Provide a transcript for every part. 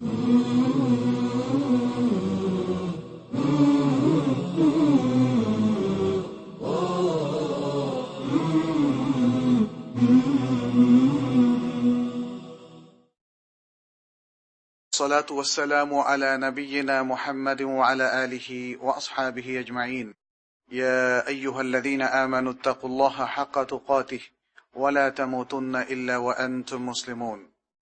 الصلاة والسلام على نبينا محمد وعلى آله وأصحابه أجمعين. يا أيها الذين آمنوا اتقوا الله حق تقاته ولا تموتن إلا وأنتم مسلمون.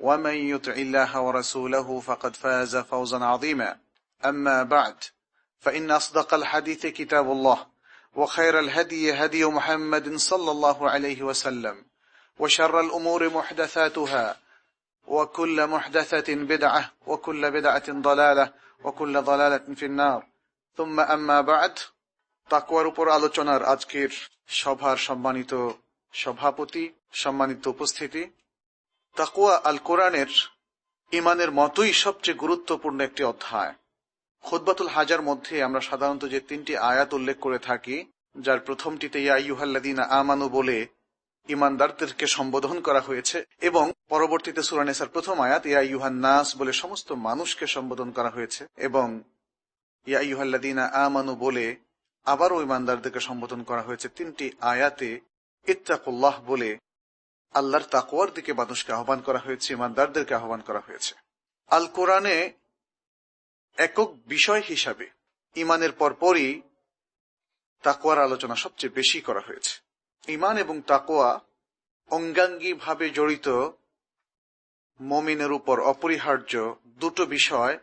ومن يطع الله ورسوله فقد فاز فوزا عظيما أما بعد فإن أصدق الحديث كتاب الله وخير الهدي هدي محمد صلى الله عليه وسلم وشر الأمور محدثاتها وكل محدثة بدعة وكل بدعة ضلالة وكل ضلالة في النار ثم أما بعد তাকওয়ার উপর আলোচনার আজকের সভার সম্মানিত সভাপতি সম্মানিত উপস্থিতি তাকুয়া আল কোরআনের ইমানের মতোই সবচেয়ে গুরুত্বপূর্ণ একটি অধ্যায়। খুদ্বাতুল হাজার মধ্যে আমরা সাধারণত যে তিনটি আয়াত উল্লেখ করে থাকি, যার প্রথমটিতে ইয়াইহাল্লাদিনা আমানু বলে ইমানদারদেরকে সম্বোধন করা হয়েছে, এবং পরবর্তীতে সুরানেসার প্রথম আয়াত, ইয়া ইউহান নাস বলে সমস্ত মানুষকে সম্বোধন করা হয়েছে, এবং ইয়া ইউহাল্লাদিনা আমানু বলে আবারও ইমানদারদেরকে সম্বোধন করা হয়েছে তিনটি আয়াতে, ইত্তাকুল্লাহ বলে আল্লাহর তাকুয়ার দিকে মানুষকে আহ্বান করা হয়েছে, ইমানদারদেরকে আহ্বান করা হয়েছে। আল কোরআনে একক বিষয় হিসাবে ইমানের পরপরই তাকুয়ার আলোচনা সবচেয়ে বেশি করা হয়েছে। ইমান এবং তাকোয়া অঙ্গাঙ্গী ভাবে জড়িত মমিনের উপর অপরিহার্য দুটো বিষয়,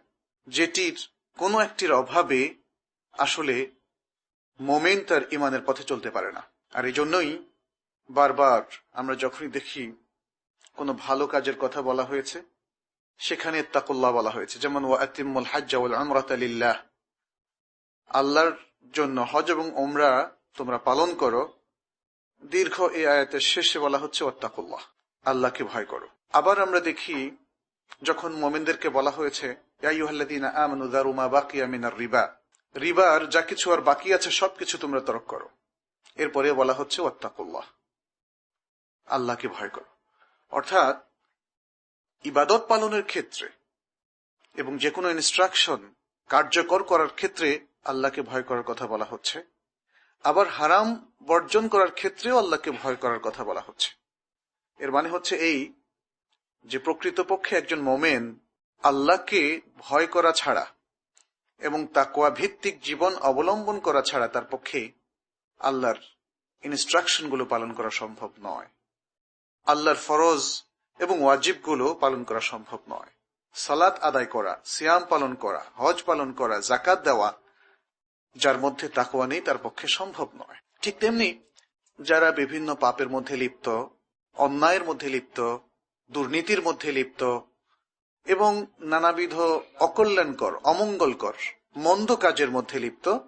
যেটির কোনো একটির অভাবে আসলে মোমেন তার ইমানের পথে চলতে পারে না। আর এই জন্যই বারবার আমরা যখনই দেখি কোনো ভালো কাজের কথা বলা হয়েছে, সেখানে তাকুল্লাহ বলা হয়েছে। যেমন, ওয়াতিমুল হাজ্জাউল আমরাত আলিল্লাহ আল্লাহর জন্য হজ এবং ওমরা তোমরা পালন করো। দীর্ঘ এই আয়াতের শেষে বলা হচ্ছে ওত্তাকুল্লাহ আল্লাহকে ভয় করো। আবার আমরা দেখি, যখন মোমেনদেরকে বলা হয়েছে রিবা। রিবার যা কিছু আর বাকি আছে, সবকিছু তোমরা তরক করো। এরপরে বলা হচ্ছে ওত্তাকুল্লাহ আল্লাহকে ভয় করো। অর্থাৎ, ইবাদত পালনের ক্ষেত্রে এবং যে কোনো ইনস্ট্রাকশন কার্যকর করার ক্ষেত্রে আল্লাহকে ভয় করার কথা বলা হচ্ছে। আবার হারাম বর্জন করার ক্ষেত্রেও আল্লাহকে ভয় করার কথা বলা হচ্ছে। এর মানে হচ্ছে এই যে প্রকৃতপক্ষে একজন মোমেন আল্লাহকে ভয় করা ছাড়া এবং তাকোয়া ভিত্তিক জীবন অবলম্বন করা ছাড়া তার পক্ষে আল্লাহর ইনস্ট্রাকশনগুলো পালন করা সম্ভব নয়। আল্লাহর ফরজ এবং ওয়াজিবগুলো পালন করা সম্ভব নয়। সালাত আদায় করা, সিয়াম পালন করা, হজ পালন করা জাকাত দেওয়া, যার মধ্যে তাকুয়া নেই, তার পক্ষে সম্ভব নয়। ঠিক তেমনি যারা বিভিন্ন পাপের মধ্যে লিপ্ত, অন্যায়ের মধ্যে লিপ্ত, দুর্নীতির মধ্যে লিপ্ত এবং নানাবিধ অকল্যাণকর, অমঙ্গলকর, মন্দ কাজের মধ্যে লিপ্ত,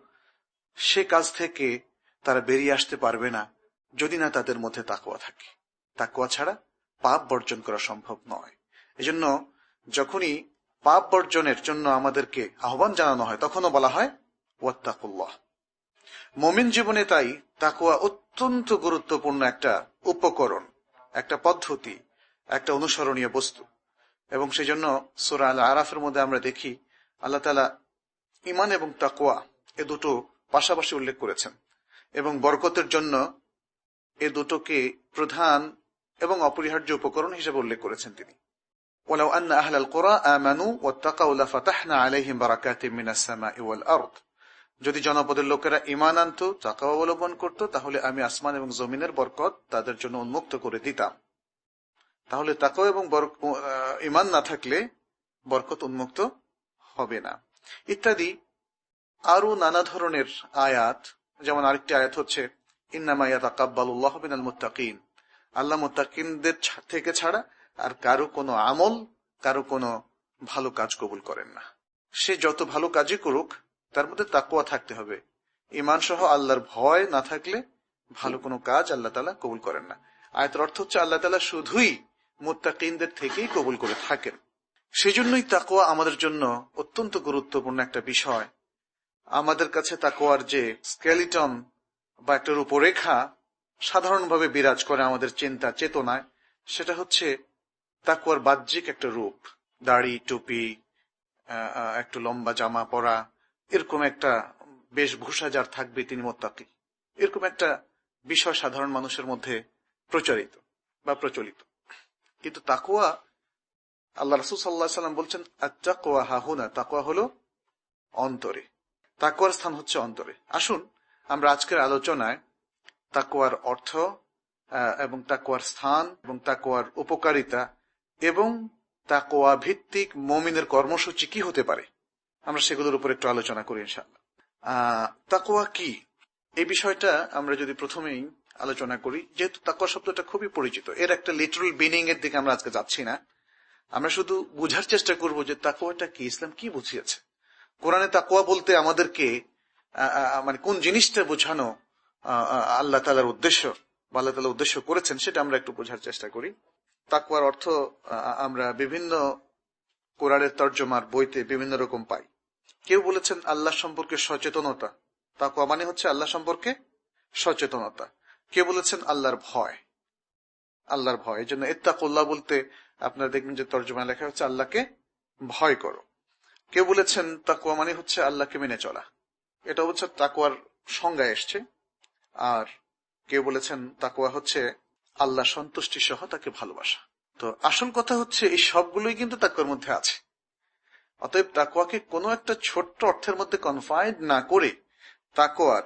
সে কাজ থেকে তারা বেরিয়ে আসতে পারবে না যদি না তাদের মধ্যে তাকুয়া থাকে। তাকুয়া ছাড়া পাপ বর্জন করা সম্ভব নয়। এজন্য যখনই পাপ বর্জনের জন্য আমাদেরকে আহ্বান জানানো হয়, তখনও বলা হয়, ওয়াত্তাকুল্লাহ। মমিন জীবনে তাই তাকুয়া অত্যন্ত গুরুত্বপূর্ণ একটা উপকরণ, একটা পদ্ধতি, একটা অনুসরণীয় বস্তু। এবং সেই জন্য সুরা আল আরাফের মধ্যে আমরা দেখি, আল্লাহ তালা ইমান এবং তাকুয়া এ দুটো পাশাপাশি উল্লেখ করেছেন। এবং বরকতের জন্য এ দুটোকে প্রধান এবং অপরিহার্য উপকরণ হিসেবে উল্লেখ করেছেন তিনি ولو أن أهل القرى آمنوا واتقوا لفتحنا عليهم بركات من السماء والأرض যদি জনপদের লোকেরা ইমান আনত চাকা অবলম্বন করত তাহলে আমি আসমান এবং জমিনের বরকত তাদের জন্য উন্মুক্ত করে দিতাম তাহলে তাকাও এবং ইমান না থাকলে বরকত উন্মুক্ত হবে না ইত্যাদি আরো নানা ধরনের আয়াত যেমন আরেকটি আয়াত হচ্ছে ইন্নামায়াত আকাব্বালুল্লাহ বিনাল মুত্তাকিন আল্লাহ মুত্তাকিনদের থেকে ছাড়া আর কারও কোনো আমল, কারও কোনো ভালো কাজ কবুল করেন না। সে যত ভালো কাজই করুক, তার মধ্যে তাকুয়া থাকতে হবে। ইমান সহ আল্লাহর ভয় না থাকলে ভালো কোনো কাজ আল্লাহ তালা কবুল করেন না। আয়তের অর্থ হচ্ছে আল্লাহ তালা শুধুই মোত্তাকিনদের থেকেই কবুল করে থাকেন। সেজন্যই তাকোয়া আমাদের জন্য অত্যন্ত গুরুত্বপূর্ণ একটা বিষয়। আমাদের কাছে তাকোয়ার যে স্কেলিটন বা একটা রূপরেখা সাধারণভাবে বিরাজ করে আমাদের চিন্তা, চেতনায়, সেটা হচ্ছে তাকুয়ার বাহ্যিক একটা রূপ। দাড়ি, টুপি একটু লম্বা জামা পরা, এরকম একটা বেশভূষা যার থাকবে তিনি মোত্তাকি। এরকম একটা বিষয় সাধারণ মানুষের মধ্যে প্রচারিত বা প্রচলিত। কিন্তু তাকুয়া, আল্লাহ রসুল সাল্লাহ সাল্লাম বলছেন তাকুয়া হাহুনা, তাকুয়া হলো অন্তরে। তাকুয়ার স্থান হচ্ছে অন্তরে। আসুন, আমরা আজকের আলোচনায় তাকুয়ার অর্থ এবং তাকুয়ার স্থান, এবং তাকুয়ার উপকারিতা, এবং তাকুয়া ভিত্তিক মমিনের কর্মসূচি কি হতে পারে? আমরা সেগুলোর উপর একটু আলোচনা করি ইনশাল্লাহ তাকুয়া কি? এই বিষয়টা আমরা যদি প্রথমেই আলোচনা করি, যেহেতু তাকুয়া শব্দটা খুবই পরিচিত, এর একটা লিটারাল বিনিং এর দিকে আমরা আজকে যাচ্ছি না। আমরা শুধু বুঝার চেষ্টা করব যে তাকুয়াটা কি, ইসলাম কি বুঝিয়েছে। কোরআনে তাকুয়া বলতে আমাদেরকে মানে কোন জিনিসটা বোঝানো আল্লাহ তালার উদ্দেশ্য বা আল্লাহ তালা উদ্দেশ্য করেছেন, সেটা আমরা একটু বোঝার চেষ্টা করি। তাকুয়ার অর্থ আমরা বিভিন্ন কোরআনের তর্জমার বইতে বিভিন্ন রকম পাই। কেউ বলেছেন আল্লাহ সম্পর্কে সচেতনতা। তাকুয়া মানে হচ্ছে আল্লাহ সম্পর্কে সচেতনতা। কেউ বলেছেন আল্লাহর ভয়। আল্লাহর ভয়। এই জন্য এত্তাকুল্লাহ বলতে আপনারা দেখবেন যে তর্জমা লেখা হচ্ছে, আল্লাহকে ভয় করো। কেউ বলেছেন তাকুয়া মানে হচ্ছে আল্লাহকে মেনে চলা। এটা হচ্ছে তাকুয়ার সংজ্ঞায় এসছে। আর কেউ বলেছেন তাকুয়া হচ্ছে আল্লাহ সন্তুষ্টি সহ তাকে ভালোবাসা। তো আসল কথা হচ্ছে, এই সবগুলোই কিন্তু তাকুয়ার মধ্যে আছে। অতএব তাকুয়াকে কোনো একটা ছোট্ট অর্থের মধ্যে কনফাইড না করে তাকুয়ার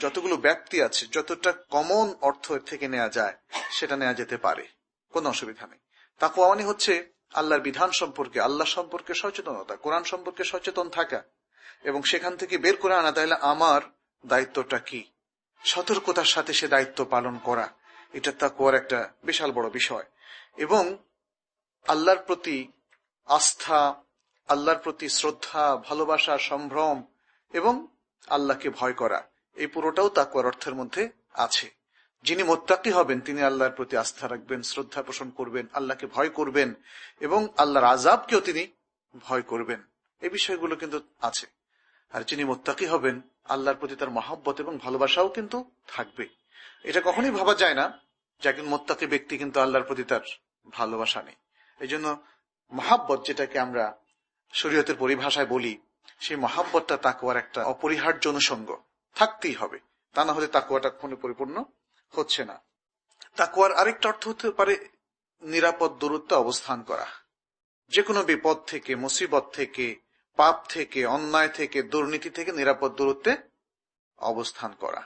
যতগুলো ব্যক্তি আছে, যতটা কমন অর্থ থেকে নেওয়া যায়, সেটা নেওয়া যেতে পারে। কোনো অসুবিধা নেই। তাকুয়া মানে হচ্ছে আল্লাহর বিধান সম্পর্কে, আল্লাহ সম্পর্কে সচেতনতা, কোরআন সম্পর্কে সচেতন থাকা। এবং সেখান থেকে বের করে আনা, তাহলে আমার দায়িত্বটা কি? সতর্কতার সাথে সে দায়িত্ব পালন করা, এটা তাকুয়ার একটা বিশাল বড় বিষয়। এবং আল্লাহর প্রতি আস্থা, আল্লাহর প্রতি শ্রদ্ধা, ভালোবাসা, সম্ভ্রম এবং আল্লাহকে ভয় করা, এই পুরোটাও তাকুয়ার অর্থের মধ্যে আছে। যিনি মোত্তাকি হবেন, তিনি আল্লাহর প্রতি আস্থা রাখবেন, শ্রদ্ধা পোষণ করবেন, আল্লাহকে ভয় করবেন এবং আল্লাহর আজাবকেও তিনি ভয় করবেন। এই বিষয়গুলো কিন্তু আছে। আর যিনি মোত্তাকি হবেন আল্লাহর প্রতি তার মহাব্বত এবং ভালোবাসাও কিন্তু থাকবে। এটা কখনই ভাবা যায় না যে একজন মোত্তাকি ব্যক্তি কিন্তু আল্লাহর প্রতি তার ভালোবাসা নেই। এই জন্য মহাব্বত যেটাকে আমরা শরীয়তের পরিভাষায় বলি, সেই মহাব্বতটা তাকুয়ার একটা অপরিহার্য অনুষঙ্গ। থাকতেই হবে। তা না হলে তাকুয়াটা কখনো পরিপূর্ণ হচ্ছে না। তাকুয়ার আরেকটা অর্থ হতে পারে নিরাপদ দূরত্বে অবস্থান করা। যে কোনো বিপদ থেকে, মুসিবত থেকে পাপ থেকে, অন্যায় থেকে, দুর্নীতি থেকে নিরাপদ দূরত্বে অবস্থান করা।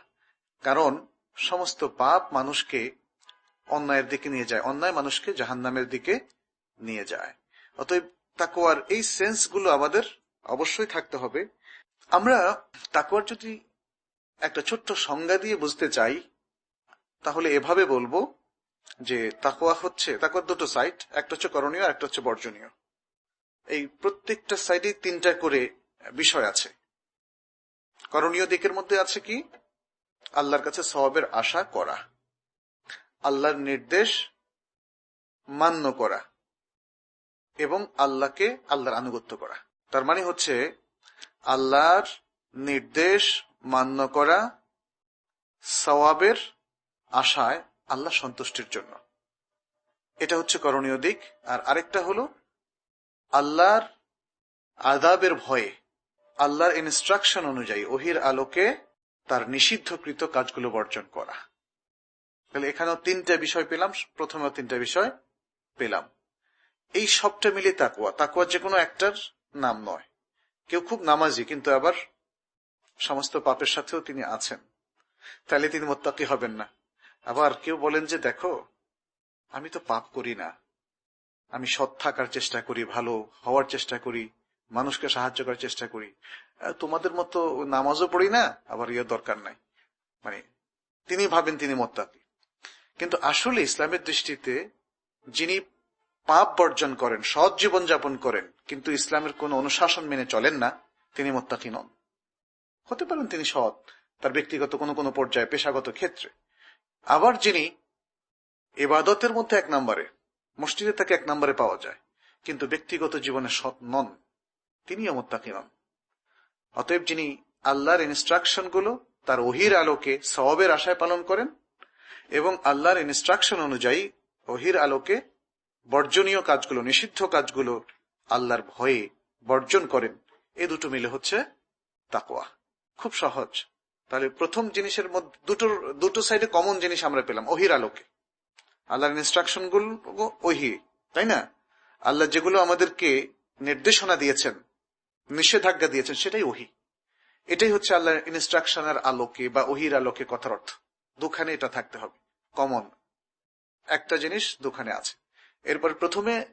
কারণ সমস্ত পাপ মানুষকে অন্যায়ের দিকে নিয়ে যায়, অন্যায় মানুষকে জাহান্নামের দিকে নিয়ে যায়। অতএব তাকুয়ার এই সেন্সগুলো আমাদের অবশ্যই থাকতে হবে। আমরা তাকুয়ার যদি একটা ছোট্ট সংজ্ঞা দিয়ে বুঝতে চাই, তাহলে এভাবে বলব যে তাকুয়া হচ্ছে তাকুয়ার দুটো সাইট একটা হচ্ছে করণীয় একটা হচ্ছে বর্জনীয়। এই প্রত্যেকটা সাইডে তিনটা করে বিষয় আছে। করণীয় দিকের মধ্যে আছে কি? আল্লাহর কাছে সবাবের আশা করা। আল্লাহর নির্দেশ মান্য করা। এবং আল্লাহকে আল্লাহর আনুগত্য করা। তার মানে হচ্ছে আল্লাহর নির্দেশ মান্য করা সওয়াবের আশায় আল্লাহ সন্তুষ্টির জন্য। এটা হচ্ছে করণীয় দিক। আর আরেকটা হলো আল্লাহর আদাবের ভয়ে, আল্লাহর ইনস্ট্রাকশন অনুযায়ী ওহির আলোকে তার নিষিদ্ধকৃত কাজগুলো বর্জন করা। তাহলে এখানেও তিনটা বিষয় পেলাম, প্রথমেও তিনটা বিষয় পেলাম। এই সবটা মিলে তাকুয়া তাকুয়া যে কোনো একটার নাম নয়। কেউ খুব নামাজি, কিন্তু আবার সমস্ত পাপের সাথেও তিনি আছেন। তাহলে তিনি মোত্তাকি হবেন না। আবার কেউ বলেন যে, দেখো, আমি তো পাপ করি না। আমি সৎ থাকার চেষ্টা করি, ভালো হওয়ার চেষ্টা করি, মানুষকে সাহায্য করার চেষ্টা করি। তোমাদের মতো নামাজও পড়ি না, আবার ইয়ে দরকার নাই। মানে তিনি ভাবেন তিনি মোত্তাকি। কিন্তু আসলে ইসলামের দৃষ্টিতে যিনি পাপ বর্জন করেন, সৎ জীবন যাপন করেন, কিন্তু ইসলামের কোন অনুশাসন মেনে চলেন না, তিনি মোত্তাকি নন। হতে পারেন তিনি সৎ, তার ব্যক্তিগত কোনো কোনো পর্যায়ে, পেশাগত ক্ষেত্রে। আবার যিনি এবাদতের মধ্যে এক নম্বরে মসজিদে তাকে এক নম্বরে পাওয়া যায়, কিন্তু ব্যক্তিগত জীবনে সৎ নন। তিনিও মোত্তাকি নন। অতএব যিনি আল্লাহর ইনস্ট্রাকশনগুলো তার ওহির আলোকে সবের আশায় পালন করেন এবং আল্লাহর ইনস্ট্রাকশন অনুযায়ী ওহির আলোকে বর্জনীয় কাজগুলো, নিষিদ্ধ কাজগুলো আল্লাহর ভয়ে বর্জন করেন, এ দুটো মিলে হচ্ছে তাকোয়া খুব সহজ। তাহলে প্রথম জিনিসের মধ্যে, দুটোর, দুটো সাইডে কমন জিনিস আমরা পেলাম, ওহির আলোকে। আল্লাহর ইনস্ট্রাকশনগুলো ওহি, তাই না? আল্লাহ যেগুলো আমাদেরকে নির্দেশনা দিয়েছেন, নিষেধাজ্ঞা দিয়েছেন, সেটাই ওহি। এটাই হচ্ছে আল্লাহর ইনস্ট্রাকশনের আলোকে বা ওহির আলোকে কথার অর্থ। দুখানে এটা থাকতে হবে। কমন একটা জিনিস দুখানে আছে। এরপর প্রথমে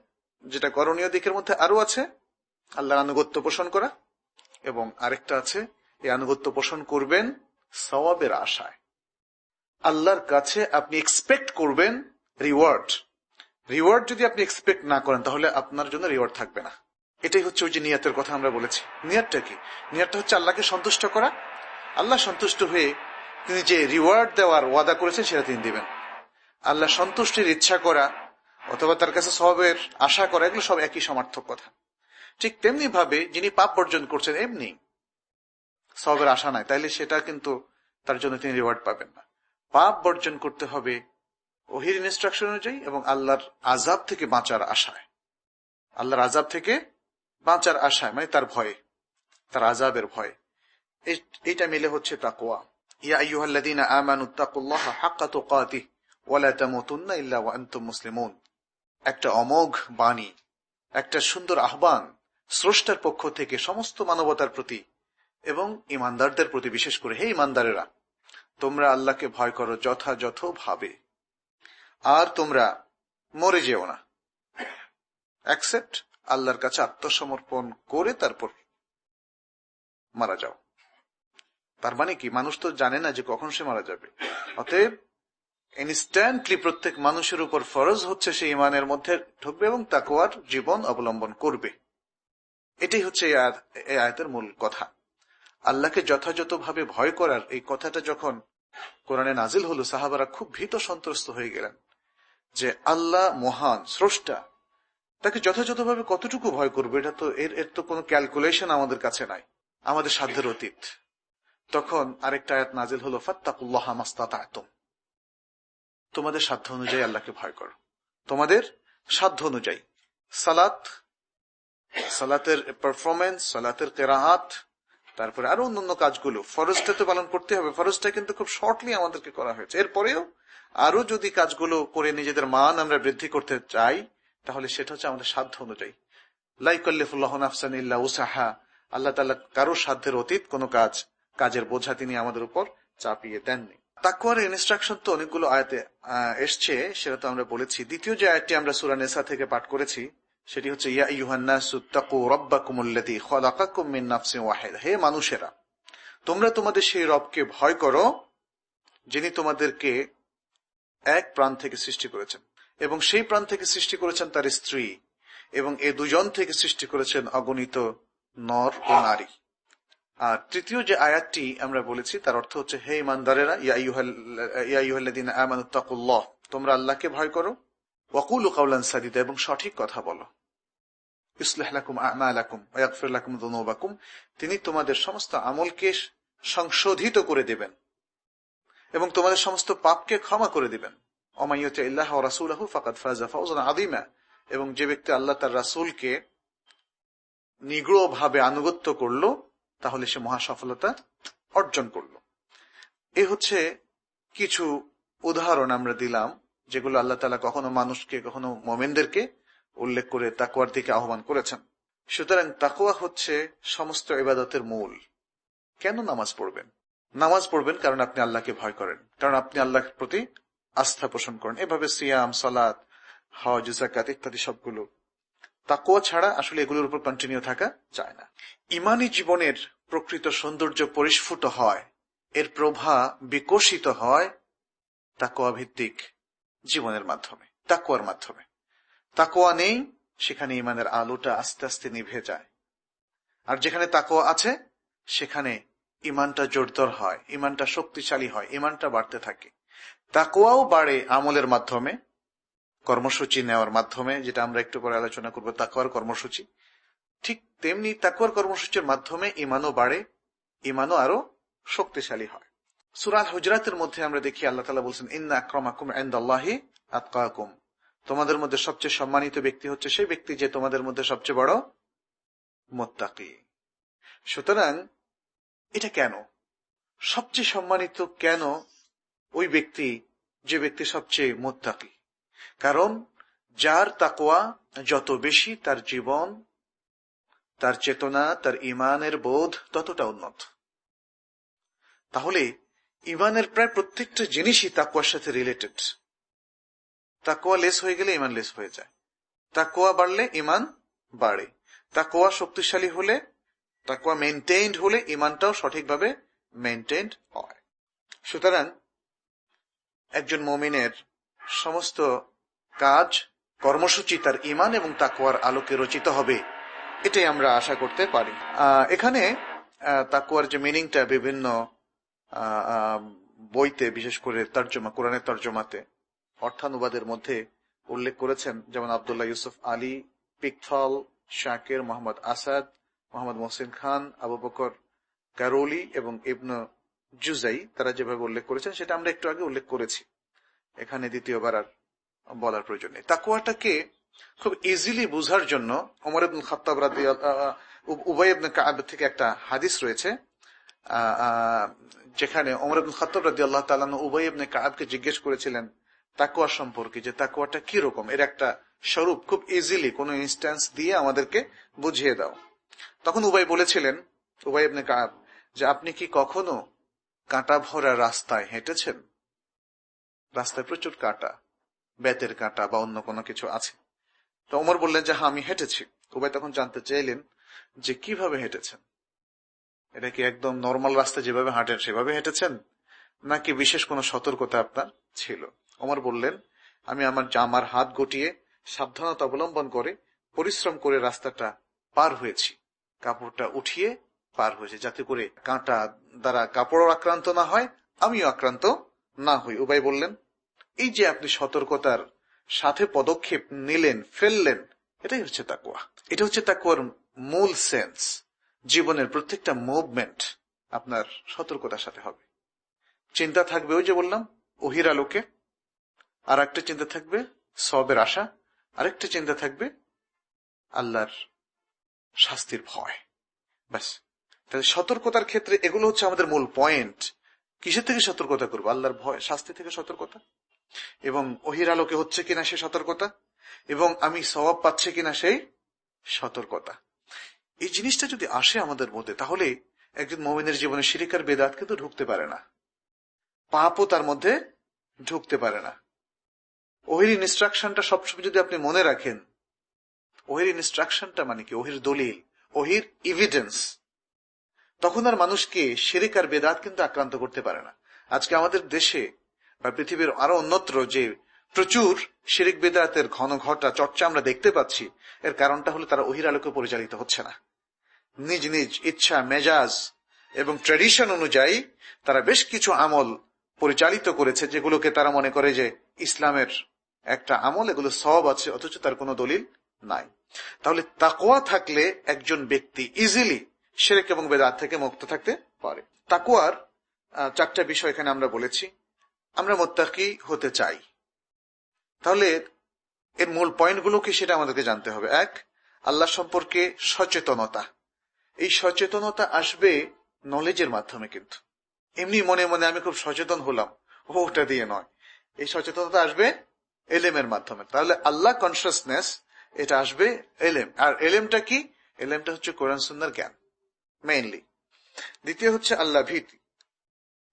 যেটা করণীয় দিকের মধ্যে আরও আছে, আল্লাহর আনুগত্য পোষণ করা, এবং আরেকটা আছে, এই আনুগত্য পোষণ করবেন সওয়াবের আশায়। আল্লাহর কাছে আপনি এক্সপেক্ট করবেন রিওয়ার্ড রিওয়ার্ড যদি আপনি এক্সপেক্ট না করেন, তাহলে আপনার জন্য রিওয়ার্ড থাকবে না। এটাই হচ্ছে ওই যে নিয়াতের কথা আমরা বলেছি। নিয়াতটা কি? নিয়াতটা হচ্ছে আল্লাহকে সন্তুষ্ট করা। আল্লাহ সন্তুষ্ট হয়ে তিনি যে রিওয়ার্ড দেওয়ার ওয়াদা করেছেন, সেটা তিনি দিবেন। আল্লাহ সন্তুষ্টির ইচ্ছা করা অথবা তার কাছে সবের আশা করা, এগুলো সব একই সমার্থক কথা। ঠিক তেমনি ভাবে যিনি পাপ বর্জন করছেন, এমনি সবের আশা নাই। তাইলে সেটা কিন্তু তার জন্য তিনি রিওয়ার্ড পাবেন না। পাপ বর্জন করতে হবে ওহির ইনস্ট্রাকশন অনুযায়ী এবং আল্লাহর আজাব থেকে বাঁচার আশায়। আল্লাহর আজাব থেকে বাঁচার আশায় মানে তার ভয়ে, তার আজাবের ভয়ে। এইটা মিলে হচ্ছে তাকোয়া ইয়া আইয়ুহাল্লাযীনা আমানু তাকুল্লাহা হাক্কা মুসলিমুন। একটা অমোঘ বাণী, একটা সুন্দর আহ্বান স্রষ্টার পক্ষ থেকে সমস্ত মানবতার প্রতি এবং ইমানদারদের প্রতি, বিশেষ করে হে ইমানদারেরা, তোমরা আল্লাহকে ভয় করো যথাযথ ভাবে আর তোমরা মরে যেও না। অ্যাকসেপ্ট আল্লাহর কাছে আত্মসমর্পণ করে তারপর মারা যাও। তার মানে কি? মানুষ তো জানে না যে কখন সে মারা যাবে। অতএব ইনস্ট্যান্টলি প্রত্যেক মানুষের উপর ফরজ হচ্ছে সে ইমানের মধ্যে ঢুকবে এবং তাকুয়ার জীবন অবলম্বন করবে। এটাই হচ্ছে এই আয়তের মূল কথা। আল্লাহকে যথাযথভাবে ভয় করার এই কথাটা যখন কোরআনে নাজিল হলো, সাহাবারা খুব ভীত সন্ত্রস্ত হয়ে গেলেন। যে আল্লাহ মহান, স্রষ্টা, তাকে যথাযথভাবে কতটুকু ভয় করবে, এটা তো এর এর তো কোনো ক্যালকুলেশন আমাদের কাছে নাই, আমাদের সাধ্যের অতীত। তখন আরেকটা আয়াত নাজিল হলো, ফাত্তাকুল্লাহ মাস্তাতাতুম। তোমাদের সাধ্য অনুযায়ী আল্লাহকে ভয় করো। তোমাদের সাধ্য অনুযায়ী সালাত, সালাতের পারফরমেন্স সালাতের কেরাহাত তারপরে আরও অন্যান্য কাজগুলো, ফরজটা তো পালন করতে হবে, ফরজটা কিন্তু খুব শর্টলি আমাদেরকে করা হয়েছে। এরপরেও আরও যদি কাজগুলো করে নিজেদের মান আমরা বৃদ্ধি করতে চাই, তাহলে সেটা হচ্ছে আমাদের সাধ্য অনুযায়ী। লাইকল্লিফুল্লাহ আফসান ইল্লা উসাহা। আল্লাহ তাল্লাহ কারও সাধ্যের অতীত কোনো কাজ, কাজের বোঝা তিনি আমাদের উপর চাপিয়ে দেননি। তাকুয়ার ইনস্ট্রাকশন তো অনেকগুলো আয়াতে এসছে, সেটা তো আমরা বলেছি। দ্বিতীয় যে আয়াতটি আমরা সুরা নেসা থেকে পাঠ করেছি, সেটি হচ্ছে, ইয়া ইউহান্নাসু তাকু রব্বাকুমুল্লাতী খালাকাকুম মিন নাফসিন ওয়াহিদা। হে মানুষেরা, তোমরা তোমাদের সেই রবকে ভয় করো, যিনি তোমাদেরকে এক প্রাণ থেকে সৃষ্টি করেছেন। এবং সেই প্রাণ থেকে সৃষ্টি করেছেন তার স্ত্রী এবং এ দুজন থেকে সৃষ্টি করেছেন অগণিত নর ও নারী। আর তৃতীয় যে আয়াতটি আমরা বলেছি, তার অর্থ হচ্ছে, হে ইমানদারেরা ইয়াইহাল্লাদিন আমানুত্তাকুল্লাহ তোমরা আল্লাহকে ভয় করো। ওয়াকুল কাউলান সাদিদা, এবং সঠিক কথা বলো। তিনি তোমাদের সমস্ত আমলকে সংশোধিত করে দেবেন। এবং তোমাদের সমস্ত পাপকে ক্ষমা করে দিবেন। এবং যে ব্যক্তি আল্লাহ তার রাসুলকে নিগ্রহ ভাবে আনুগত্য করল, তাহলে সে মহা সফলতা অর্জন করল। এ হচ্ছে কিছু উদাহরণ আমরা দিলাম, যেগুলো আল্লাহ তালা কখনো মানুষকে, কখনো মোমেনদেরকে উল্লেখ করে তাকুয়ার দিকে আহ্বান করেছেন। সুতরাং তাকুয়া হচ্ছে সমস্ত ইবাদতের মূল। কেন নামাজ পড়বেন? নামাজ পড়বেন কারণ আপনি আল্লাহকে ভয় করেন। কারণ আপনি আল্লাহর প্রতি আস্থা পোষণ করেন। এভাবে সিয়াম সালাদ হজ ইত্যাদি সবগুলো। তাকুয়া ছাড়া আসলে এগুলোর উপর কন্টিনিউ থাকা যায় না। ইমানি জীবনের প্রকৃত সৌন্দর্য পরিস্ফুট হয়, এর প্রভা বিকশিত হয় তাকুয়া ভিত্তিক জীবনের মাধ্যমে তাকুয়ার মাধ্যমে। তাকুয়া নেই, সেখানে ইমানের আলোটা আস্তে আস্তে নিভে যায়। আর যেখানে তাকোয়া আছে, সেখানে ইমানটা জোরদর হয়, ইমানটা শক্তিশালী হয়, ইমানটা বাড়তে থাকে। তাকোয়াও বাড়ে আমলের মাধ্যমে, কর্মসূচি নেওয়ার মাধ্যমে, যেটা আমরা একটু পরে আলোচনা করব তাকোয়ার কর্মসূচি। ঠিক তেমনি তাকওয়ার কর্মসূচির মাধ্যমে ইমানও বাড়ে, ইমানও আরও শক্তিশালী হয়। সুরাল হুজরাতের মধ্যে আমরা দেখি, আল্লাহ তালা বলছেন, ইন্না আক্রমাকুম আল্লাহি আতকাকুম। তোমাদের মধ্যে সবচেয়ে সম্মানিত ব্যক্তি হচ্ছে সেই ব্যক্তি যে তোমাদের মধ্যে সবচেয়ে বড় মোত্তাকি। সুতরাং এটা কেন? সবচেয়ে সম্মানিত কেন ওই ব্যক্তি, যে ব্যক্তি সবচেয়ে মোত্তাকি? কারণ যার তাকোয়া যত বেশি তার জীবন, তার চেতনা, তার ইমানের বোধ ততটা উন্নত। তাহলে ইমানের প্রায় প্রত্যেকটা জিনিসই তাকুয়ার সাথে রিলেটেড তাকুয়া লেস হয়ে গেলে ইমান লেস হয়ে যায়। তাকুয়া বাড়লে ইমান বাড়ে। তাকুয়া শক্তিশালী হলে তাকুয়া মেনটেইনড হলে ইমানটাও সঠিকভাবে মেনটেইনড হয়। সুতরাং একজন মমিনের সমস্ত কাজ, কর্মসূচি তার ইমান এবং তাকুয়ার আলোকে রচিত হবে, এটাই আমরা আশা করতে পারি। এখানে তাকুয়ার যে মিনিংটা বিভিন্ন বইতে বিশেষ করে তর্জমা, কোরআনের তর্জমাতে অর্থানুবাদের মধ্যে উল্লেখ করেছেন, যেমন আবদুল্লাহ ইউসুফ আলী, পিকথল, শাকের, মোহাম্মদ আসাদ মোহাম্মদ মোহসিন খান, আবু বকর কারোলি এবং ইবন জুজাই, তারা যেভাবে উল্লেখ করেছেন, সেটা আমরা একটু আগে উল্লেখ করেছি। এখানে দ্বিতীয়বার আর বলার প্রয়োজন নেই। তাকুয়াটাকে খুব ইজিলি বুঝার জন্য ওমর ইবনুল খাত্তাব রাদি ইবনে কাব থেকে একটা হাদিস রয়েছে যেখানে ওমর ইবনুল খাত্তাব রাদি আল্লাহ তাআলা উভয় ইবনে কাবকে জিজ্ঞেস করেছিলেন তাকুয়া সম্পর্কে যে তাকুয়াটা কি রকম এর একটা স্বরূপ খুব ইজিলি কোন ইনস্ট্যান্স দিয়ে আমাদেরকে বুঝিয়ে দাও। তখন উভয় বলেছিলেন উভয় আপনি কাব, যে আপনি কি কখনো কাঁটা ভরা রাস্তায় হেঁটেছেন? রাস্তায় প্রচুর কাঁটা, বেতের কাঁটা বা অন্য কোনো কিছু আছে। তো ওমর বললেন যে হ্যাঁ আমি হেঁটেছি। উভয় তখন জানতে চাইলেন যে কীভাবে হেঁটেছেন? এটা কি একদম নর্মাল রাস্তা যেভাবে হাঁটেন সেভাবে হেঁটেছেন? নাকি বিশেষ কোনো সতর্কতা আপনার ছিল? ওমর বললেন, আমি আমার জামার হাত গটিয়ে সাবধানতা অবলম্বন করে পরিশ্রম করে রাস্তাটা পার হয়েছি। কাপড়টা উঠিয়ে পার হয়েছে যাতে করে কাঁটা দ্বারা কাপড়ও আক্রান্ত না হয়, আমিও আক্রান্ত না হই। উবাই বললেন, এই যে আপনি সতর্কতার সাথে পদক্ষেপ নিলেন, ফেললেন, এটাই হচ্ছে তাকুয়া এটা হচ্ছে তাকুয়ার মূল সেন্স। জীবনের প্রত্যেকটা মুভমেন্ট আপনার সতর্কতার সাথে হবে। চিন্তা থাকবে ওই যে বললাম ওহির আলোকে। আর একটা চিন্তা থাকবে, সবের আশা। আরেকটা চিন্তা থাকবে, আল্লাহর শাস্তির ভয়। ব্যাস। তাহলে সতর্কতার ক্ষেত্রে এগুলো হচ্ছে আমাদের মূল পয়েন্ট কিসের থেকে সতর্কতা করব? আল্লাহর ভয়, শাস্তি থেকে সতর্কতা? এবং ওহির আলোকে হচ্ছে কিনা সে সতর্কতা? এবং আমি স্বভাব পাচ্ছে কিনা সেই সতর্কতা? এই জিনিসটা যদি আসে আমাদের মধ্যে, তাহলে একজন মোমিনের জীবনে শিরিকার বেদাত কিন্তু ঢুকতে পারে না। পাপও তার মধ্যে ঢুকতে পারে না। ওহির ইনস্ট্রাকশনটা সবসময় যদি আপনি মনে রাখেন ওহির ইনস্ট্রাকশনটা মানে কি? ওহির দলিল, ওহির ইভিডেন্স তখন আর মানুষকে শিরিকার বেদাত কিন্তু আক্রান্ত করতে পারে না। আজকে আমাদের দেশে বা পৃথিবীর আরও অন্যত্র যে প্রচুর শিরিক বেদাতের ঘন ঘটা চর্চা আমরা দেখতে পাচ্ছি, এর কারণটা হলো তারা ওহির আলোকে পরিচালিত হচ্ছে না। নিজ নিজ ইচ্ছা, মেজাজ এবং ট্রেডিশন অনুযায়ী তারা বেশ কিছু আমল পরিচালিত করেছে, যেগুলোকে তারা মনে করে যে ইসলামের একটা আমল, এগুলো সব আছে, অথচ তার কোনো দলিল নাই। তাহলে তাকোয়া থাকলে একজন ব্যক্তি ইজিলি সেরেক এবং বেদাত থেকে মুক্ত থাকতে পারে। তাকুয়ার চারটা বিষয় এখানে আমরা বলেছি। আমরা মোত্তাকি হতে চাই। তাহলে এর মূল পয়েন্টগুলো কি সেটা আমাদেরকে জানতে হবে। এক, আল্লাহ সম্পর্কে সচেতনতা। এই সচেতনতা আসবে নলেজের মাধ্যমে কিন্তু। এমনি মনে মনে আমি খুব সচেতন হলাম। ওটা দিয়ে নয়। এই সচেতনতা আসবে এলেমের মাধ্যমে। তাহলে আল্লাহ কনসিয়াসনেস এটা আসবে এলেম আর এলেমটা কি? এলেমটা হচ্ছে কোরআন সুন্দর জ্ঞান মেইনলি দ্বিতীয় হচ্ছে আল্লাহ ভীতি।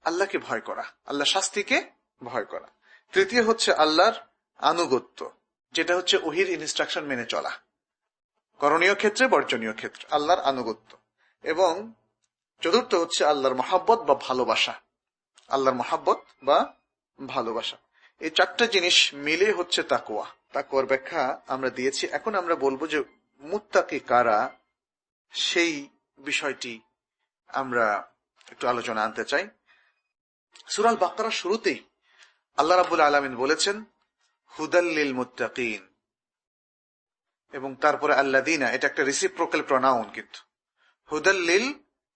আল্লাহকে ভয় করা, আল্লাহ শাস্তিকে ভয় করা। তৃতীয় হচ্ছে আল্লাহর আনুগত্য, যেটা হচ্ছে ওহির ইনস্ট্রাকশন মেনে চলা। করণীয় ক্ষেত্রে, বর্জনীয় ক্ষেত্রে, আল্লাহর আনুগত্য। এবং চতুর্থ হচ্ছে আল্লাহর মহাব্বত বা ভালোবাসা, আল্লাহর মহাব্বত বা ভালোবাসা। এই চারটা জিনিস মিলে হচ্ছে তাকুয়া তাকুয়ার ব্যাখ্যা আমরা দিয়েছি। এখন আমরা বলব যে মুত্তাকি কারা, সেই বিষয়টি আমরা একটু আলোচনা আনতে চাই। সুরাল বাকারা শুরুতেই আল্লাহ রাবুল আলমিন বলেছেন হুদাল্লিল মুত্তাকিন এবং তারপরে আল্লাদিনা এটা একটা রিসিপ রিসিপ্রোকাল প্রনাউন কিন্তু। হুদাল্লিল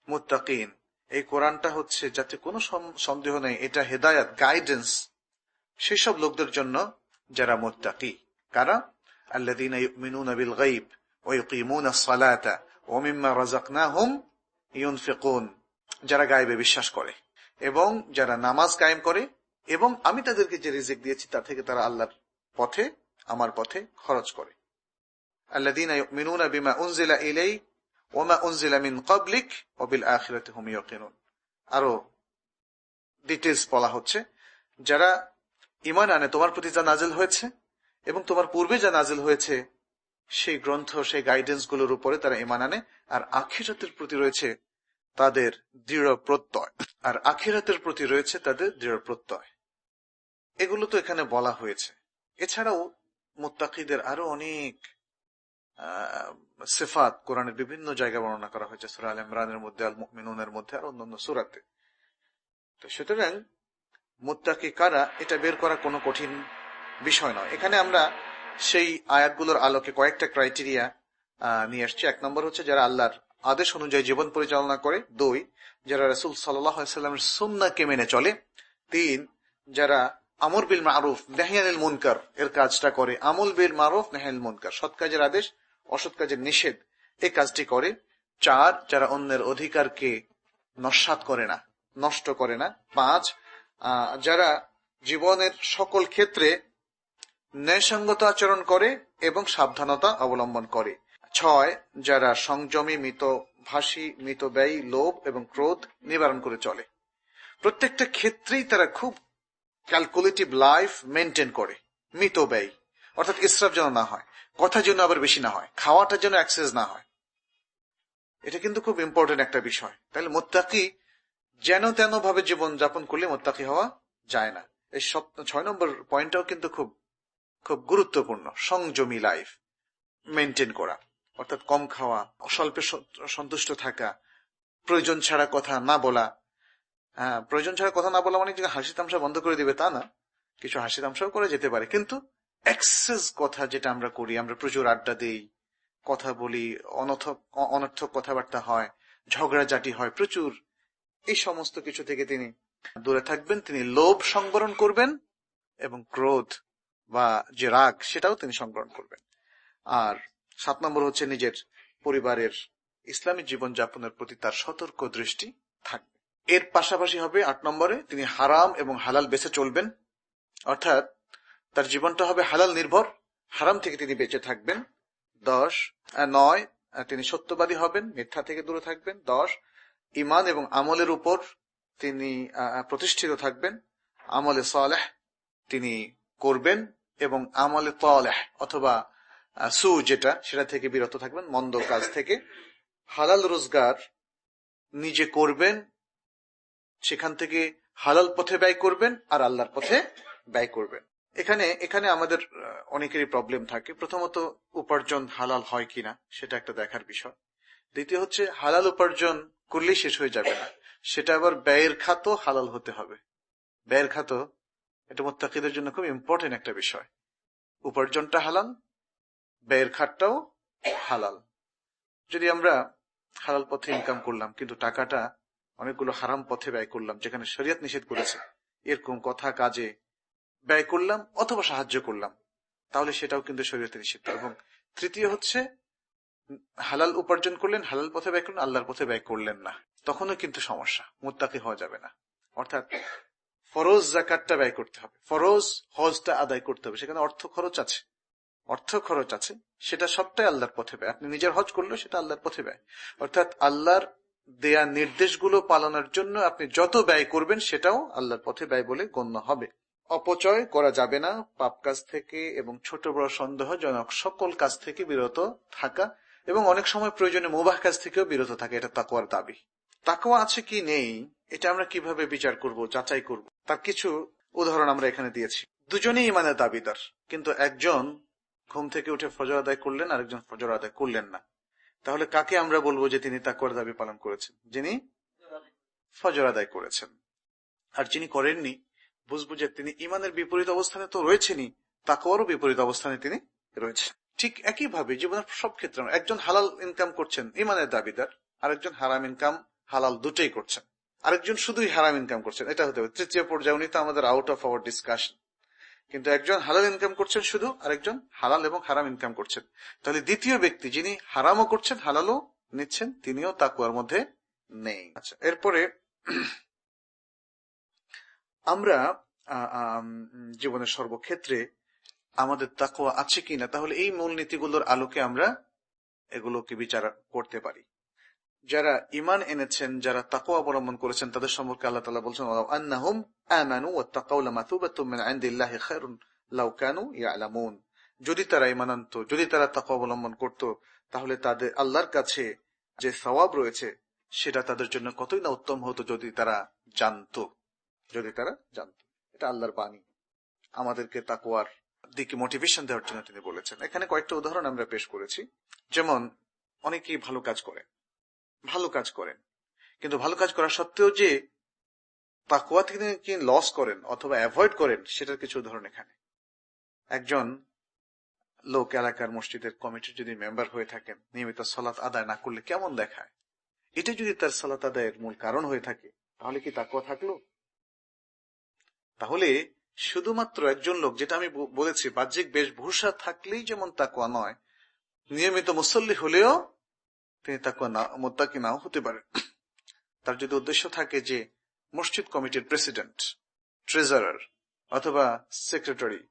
মুত্তাকিন এই কোরআনটা হচ্ছে যাতে কোনো সন্দেহ নেই, এটা হেদায়াত গাইডেন্স সেসব লোকদের জন্য যারা মুত্তাকি। কারা? আল্লাদিনা ইউমিনুনা বিল গাইব ওয়াইকিমুনা সালাতা ওয়া মিম্মা রাযাকনাহুম ইউনফিকুন। যারা গায়েবে বিশ্বাস করে এবং যারা নামাজ কায়েম করে এবং আমি তাদেরকে যে রিজিক দিয়েছি তা থেকে তারা আল্লাহর পথে, আমার পথে খরচ করে। বিমা উনজিলা ইলাইক ওমা উনজিলা মিন ক্বাবলিক ওয়া বিল আখিরাতি হুম ইয়াকিনুন আরও ডিটেলস বলা হচ্ছে, যারা ইমান আনে, তোমার প্রতি যা নাজিল হয়েছে এবং তোমার পূর্বে যা নাজিল হয়েছে, সেই গ্রন্থ, সেই গাইডেন্সগুলোর উপরে তারা ইমান আনে, আর আখিরাতের প্রতি রয়েছে তাদের দৃঢ় প্রত্যয়। আর আখিরাতের প্রতি রয়েছে তাদের দৃঢ় প্রত্যয়। এগুলো তো এখানে বলা হয়েছে। এছাড়াও মুত্তাকিদের আরও অনেক সেফাত কোরআনের বিভিন্ন জায়গায় বর্ণনা করা হয়েছে। সুরা আল ইমরানের মধ্যে, আল মুমিনুনের মধ্যে, আর অন্যান্য সুরাতে। তো সুতরাং মুত্তাকি কারা, এটা বের করা কোনো কঠিন বিষয় নয়। এখানে আমরা সেই আয়াতগুলোর আলোকে কয়েকটা ক্রাইটেরিয়া নিয়ে আসছি। এক নম্বর হচ্ছে যারা আল্লাহর আদেশ অনুযায়ী জীবন পরিচালনা করে, দুই, যারা রসুল সাল্লামের সুন্নাকে মেনে চলে, তিন, যারা আমর বিল মারুফ নেহিয়ানিল মুনকার, এর কাজটা করে, আমল বিল মারুফ নেহানিল মুনকার, সৎ কাজের আদেশ, অসৎ কাজের নিষেধ এই কাজটি করে, চার, যারা অন্যের অধিকারকে নস্বাত করে না, নষ্ট করে না, পাঁচ যারা জীবনের সকল ক্ষেত্রে ন্যায়সঙ্গত আচরণ করে এবং সাবধানতা অবলম্বন করে। ছয়, যারা সংযমী, মৃত ভাষী, মৃত ব্যয়ী, লোভ এবং ক্রোধ নিবারণ করে চলে। প্রত্যেকটা ক্ষেত্রেই তারা খুব ক্যালকুলেটিভ লাইফ মেনটেন করে। মৃত ব্যয়, অর্থাৎ ইসরাফ যেন না হয়, কথা যেন আবার বেশি না হয়, খাওয়াটা যেন অ্যাক্সেস না হয়। এটা কিন্তু খুব ইম্পর্টেন্ট একটা বিষয়। তাহলে মোত্তাকি যেন তেন ভাবে জীবন যাপন করলে মোত্তাকি হওয়া যায় না। এই সব ছয় নম্বর পয়েন্টটাও কিন্তু খুব খুব গুরুত্বপূর্ণ, সংযমী লাইফ মেনটেন করা, অর্থাৎ কম খাওয়া, অস্বল্পে সন্তুষ্ট থাকা, প্রয়োজন ছাড়া কথা না বলা হ্যাঁ প্রয়োজন ছাড়া কথা না বলা মানে হাসি তামসা বন্ধ করে দিবে তা না, কিছু হাসি তামসাও করে যেতে পারে, কিন্তু এক্সেস কথা যেটা আমরা করি, আমরা প্রচুর আড্ডা দিই, কথা বলি অনর্থক অনর্থক কথাবার্তা হয় ঝগড়া ঝগড়াঝাটি হয় প্রচুর, এই সমস্ত কিছু থেকে তিনি দূরে থাকবেন, তিনি লোভ সংবরণ করবেন এবং ক্রোধ বা যে রাগ, সেটাও তিনি সংবরণ করবেন। আর সাত নম্বর হচ্ছে নিজের পরিবারের ইসলামী জীবন যাপনের প্রতি তার সতর্ক দৃষ্টি থাকবে। এর পাশাপাশি হবে আট নম্বরে তিনি হারাম এবং হালাল বেছে চলবেন। অর্থাৎ তার জীবনটা হবে হালাল নির্ভর, হারাম থেকে তিনি বেঁচে থাকবেন। দশ নয় তিনি সত্যবাদী হবেন, মিথ্যা থেকে দূরে থাকবেন। দশ ইমান এবং আমলের উপর তিনি প্রতিষ্ঠিত থাকবেন। আমলে সালেহ তিনি করবেন এবং আমলে তলেহ অথবা সু যেটা, সেটা থেকে বিরত থাকবেন, মন্দ কাজ থেকে। হালাল রোজগার নিজে করবেন, সেখান থেকে হালাল পথে ব্যয় করবেন আর আল্লাহর পথে ব্যয় করবেন। এখানে এখানে আমাদের অনেকেরই প্রবলেম থাকে। প্রথমত, উপার্জন হালাল হয় কিনা, সেটা একটা দেখার বিষয়। দ্বিতীয় হচ্ছে, হালাল উপার্জন করলেই শেষ হয়ে যাবে না। সেটা আবার ব্যয়ের খাতও হালাল হতে হবে। ব্যয়ের খাত এটা মোত্তাকিদের জন্য খুব ইম্পর্টেন্ট একটা বিষয়। উপার্জনটা হালাল, ব্যয়ের খাতটাও হালাল। যদি আমরা হালাল পথে ইনকাম করলাম, কিন্তু টাকাটা অনেকগুলো হারাম পথে ব্যয় করলাম, যেখানে শরিয়ত নিষেধ করেছে, এরকম কথা কাজে ব্যয় করলাম অথবা সাহায্য করলাম, তাহলে সেটাও কিন্তু শরীয়তে নিষিদ্ধ। এবং তৃতীয় হচ্ছে, হালাল উপার্জন করলেন, হালাল পথে ব্যয় করলেন, আল্লাহর পথে ব্যয় করলেন না, তখনও কিন্তু সমস্যা, মোত্তাকি হওয়া যাবে না। অর্থাৎ ফরোজ জাকাতটা ব্যয় করতে হবে। ফরোজ হজটা আদায় করতে হবে। সেখানে অর্থ খরচ আছে। অর্থ খরচ আছে। সেটা সবটাই আল্লাহর পথে ব্যয়। আপনি নিজের হজ করলেও সেটা আল্লাহর পথে ব্যয়। অর্থাৎ আল্লাহর দেয়া নির্দেশগুলো পালনের জন্য আপনি যত ব্যয় করবেন সেটাও আল্লাহর পথে ব্যয় বলে গণ্য হবে। অপচয় করা যাবে না। পাপ কাজ থেকে এবং ছোট বড় সন্দেহজনক সকল কাজ থেকে বিরত থাকা এবং অনেক সময় প্রয়োজনে মোবাহ কাজ থেকেও বিরত থাকে, এটা তাকুয়ার দাবি। তাকুয়া আছে কি নেই, এটা আমরা কীভাবে বিচার করব, যাচাই করব? তার কিছু উদাহরণ আমরা এখানে দিয়েছি। দুজনেই ইমানের দাবিদার, কিন্তু একজন ঘুম থেকে উঠে ফজর আদায় করলেন, আরেকজন ফজর আদায় করলেন না। তাহলে কাকে আমরা বলব যে তিনি তাকুয়ার দাবি পালন করেছেন? যিনি ফজর আদায় করেছেন। আর যিনি করেননি, বুঝব যে তিনি ইমানের বিপরীত অবস্থানে তো রয়েছেনই তাকুয়ারও বিপরীত অবস্থানে তিনি রয়েছেন। ঠিক একইভাবে জীবনের সব ক্ষেত্রে একজন হালাল ইনকাম করছেন, ইমানের দাবিদার, আরেকজন হারাম ইনকাম হালাল দুটোই করছেন। আরেকজন শুধুই হারাম ইনকাম করছেন, এটা হতে হবে তৃতীয় পর্যায়ে উনি তো আমাদের আউট অফ আওয়ার ডিসকাশন কিন্তু একজন হালাল ইনকাম করছেন শুধু, আরেকজন হালাল এবং হারাম ইনকাম করছেন। তাহলে দ্বিতীয় ব্যক্তি যিনি হারামও করছেন, হালালও নিচ্ছেন, তিনিও তাকুয়ার মধ্যে নেই। আচ্ছা এরপরে আমরা জীবনের সর্বক্ষেত্রে আমাদের তাকুয়া আছে কিনা, তাহলে এই মূলনীতিগুলোর আলোকে আমরা এগুলোকে বিচার করতে পারি। যারা ইমান এনেছেন, যারা তাকো অবলম্বন করেছেন, তাদের সম্পর্কে আল্লাহ তালা বলছেন যদি তারা ইমান আনত, যদি তারা তাকো অবলম্বন করত, তাহলে তাদের, আল্লাহর কাছে যে সওয়াব রয়েছে, সেটা তাদের জন্য কতই না উত্তম হতো যদি তারা জানতো। যদি তারা জানত। এটা আল্লাহর বাণী। আমাদেরকে তাকুয়ার দিকে মোটিভেশন দেওয়ার জন্য তিনি বলেছেন। এখানে কয়েকটা উদাহরণ আমরা পেশ করেছি। যেমন, অনেকেই ভালো কাজ করে। ভালো কাজ করেন। কিন্তু ভালো কাজ করা সত্ত্বেও যে তাকুয়া থেকে কি লস করেন অথবা অ্যাভয়েড করেন, সেটার কিছু উদাহরণ এখানে। একজন লোক এলাকার মসজিদের কমিটির যদি মেম্বার হয়ে থাকেন, নিয়মিত সালাত আদায় না করলে কেমন দেখায়? এটা যদি তার সালাত আদায়ের মূল কারণ হয়ে থাকে, তাহলে কি তাকুয়া থাকল? তাহলে শুধুমাত্র একজন লোক, যেটা আমি বলেছি, বাহ্যিক বেশভূষা থাকলেই যেমন তাকুয়া নয়, নিয়মিত মুসল্লি হলেও তিনি তাকুয়া না মোত্তাকি নাও হতে পারে। তার যদি উদ্দেশ্য থাকে যে মসজিদ কমিটির প্রেসিডেন্ট, ট্রেজারার অথবা সেক্রেটারি,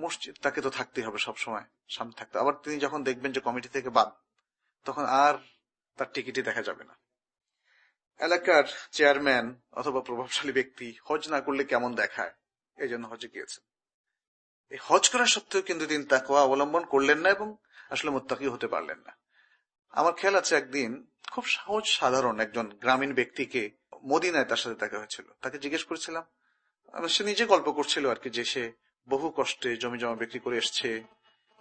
মসজিদ, তাকে তো থাকতেই হবে সবসময়, সামনে থাকতে আবার তিনি যখন দেখবেন যে কমিটি থেকে বাদ, তখন আর তার টিকিটই দেখা যাবে না। এলাকার চেয়ারম্যান অথবা প্রভাবশালী ব্যক্তি হজ না করলে কেমন দেখায়? এই জন্য হজে গিয়েছেন। এই হজ করা সত্ত্বেও কিন্তু তিনি তাকে অবলম্বন করলেন না এবং আসলে মোত্তাকি হতে পারলেন না। আমার খেয়াল আছে একদিন খুব সহজ সাধারণ একজন গ্রামীণ ব্যক্তিকে মদিনায় তার সাথে দেখা হয়েছিল। তাকে জিজ্ঞেস করেছিলাম সে নিজে গল্প করছিল আর কি যে সে বহু কষ্টে জমি জমা বিক্রি করে এসছে।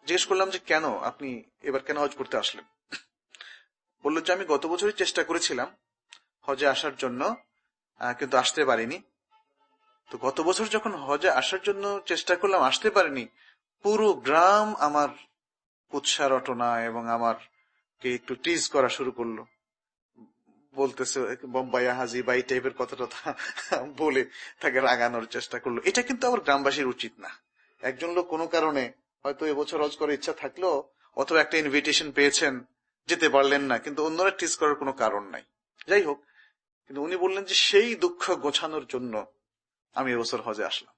জিজ্ঞেস করলাম যে, কেন আপনি এবার কেন হজ করতে আসলেন? বলল যে, আমি গত বছরই চেষ্টা করেছিলাম হজে আসার জন্য কিন্তু আসতে পারিনি। তো গত বছর যখন হজে আসার জন্য চেষ্টা করলাম, আসতে পারিনি। পুরো গ্রাম আমার উৎসাহ রটনা এবং আমার কে একটু টিজ করা শুরু করল। বলতেছে বোম্বাই হাজি, বা এই টাইপের কথাটা বলে তাকে রাগানোর চেষ্টা করল। এটা কিন্তু আবার গ্রামবাসীর উচিত না। একজন লোক কোনো কারণে হয়তো এবছর হজ করার ইচ্ছা থাকল অথবা একটা ইনভিটেশন পেয়েছেন, যেতে পারলেন না, কিন্তু অন্যরা টিজ করার কোনো কারণ নাই। যাই হোক, কিন্তু উনি বললেন যে সেই দুঃখ গোছানোর জন্য আমি এবছর হজে আসলাম।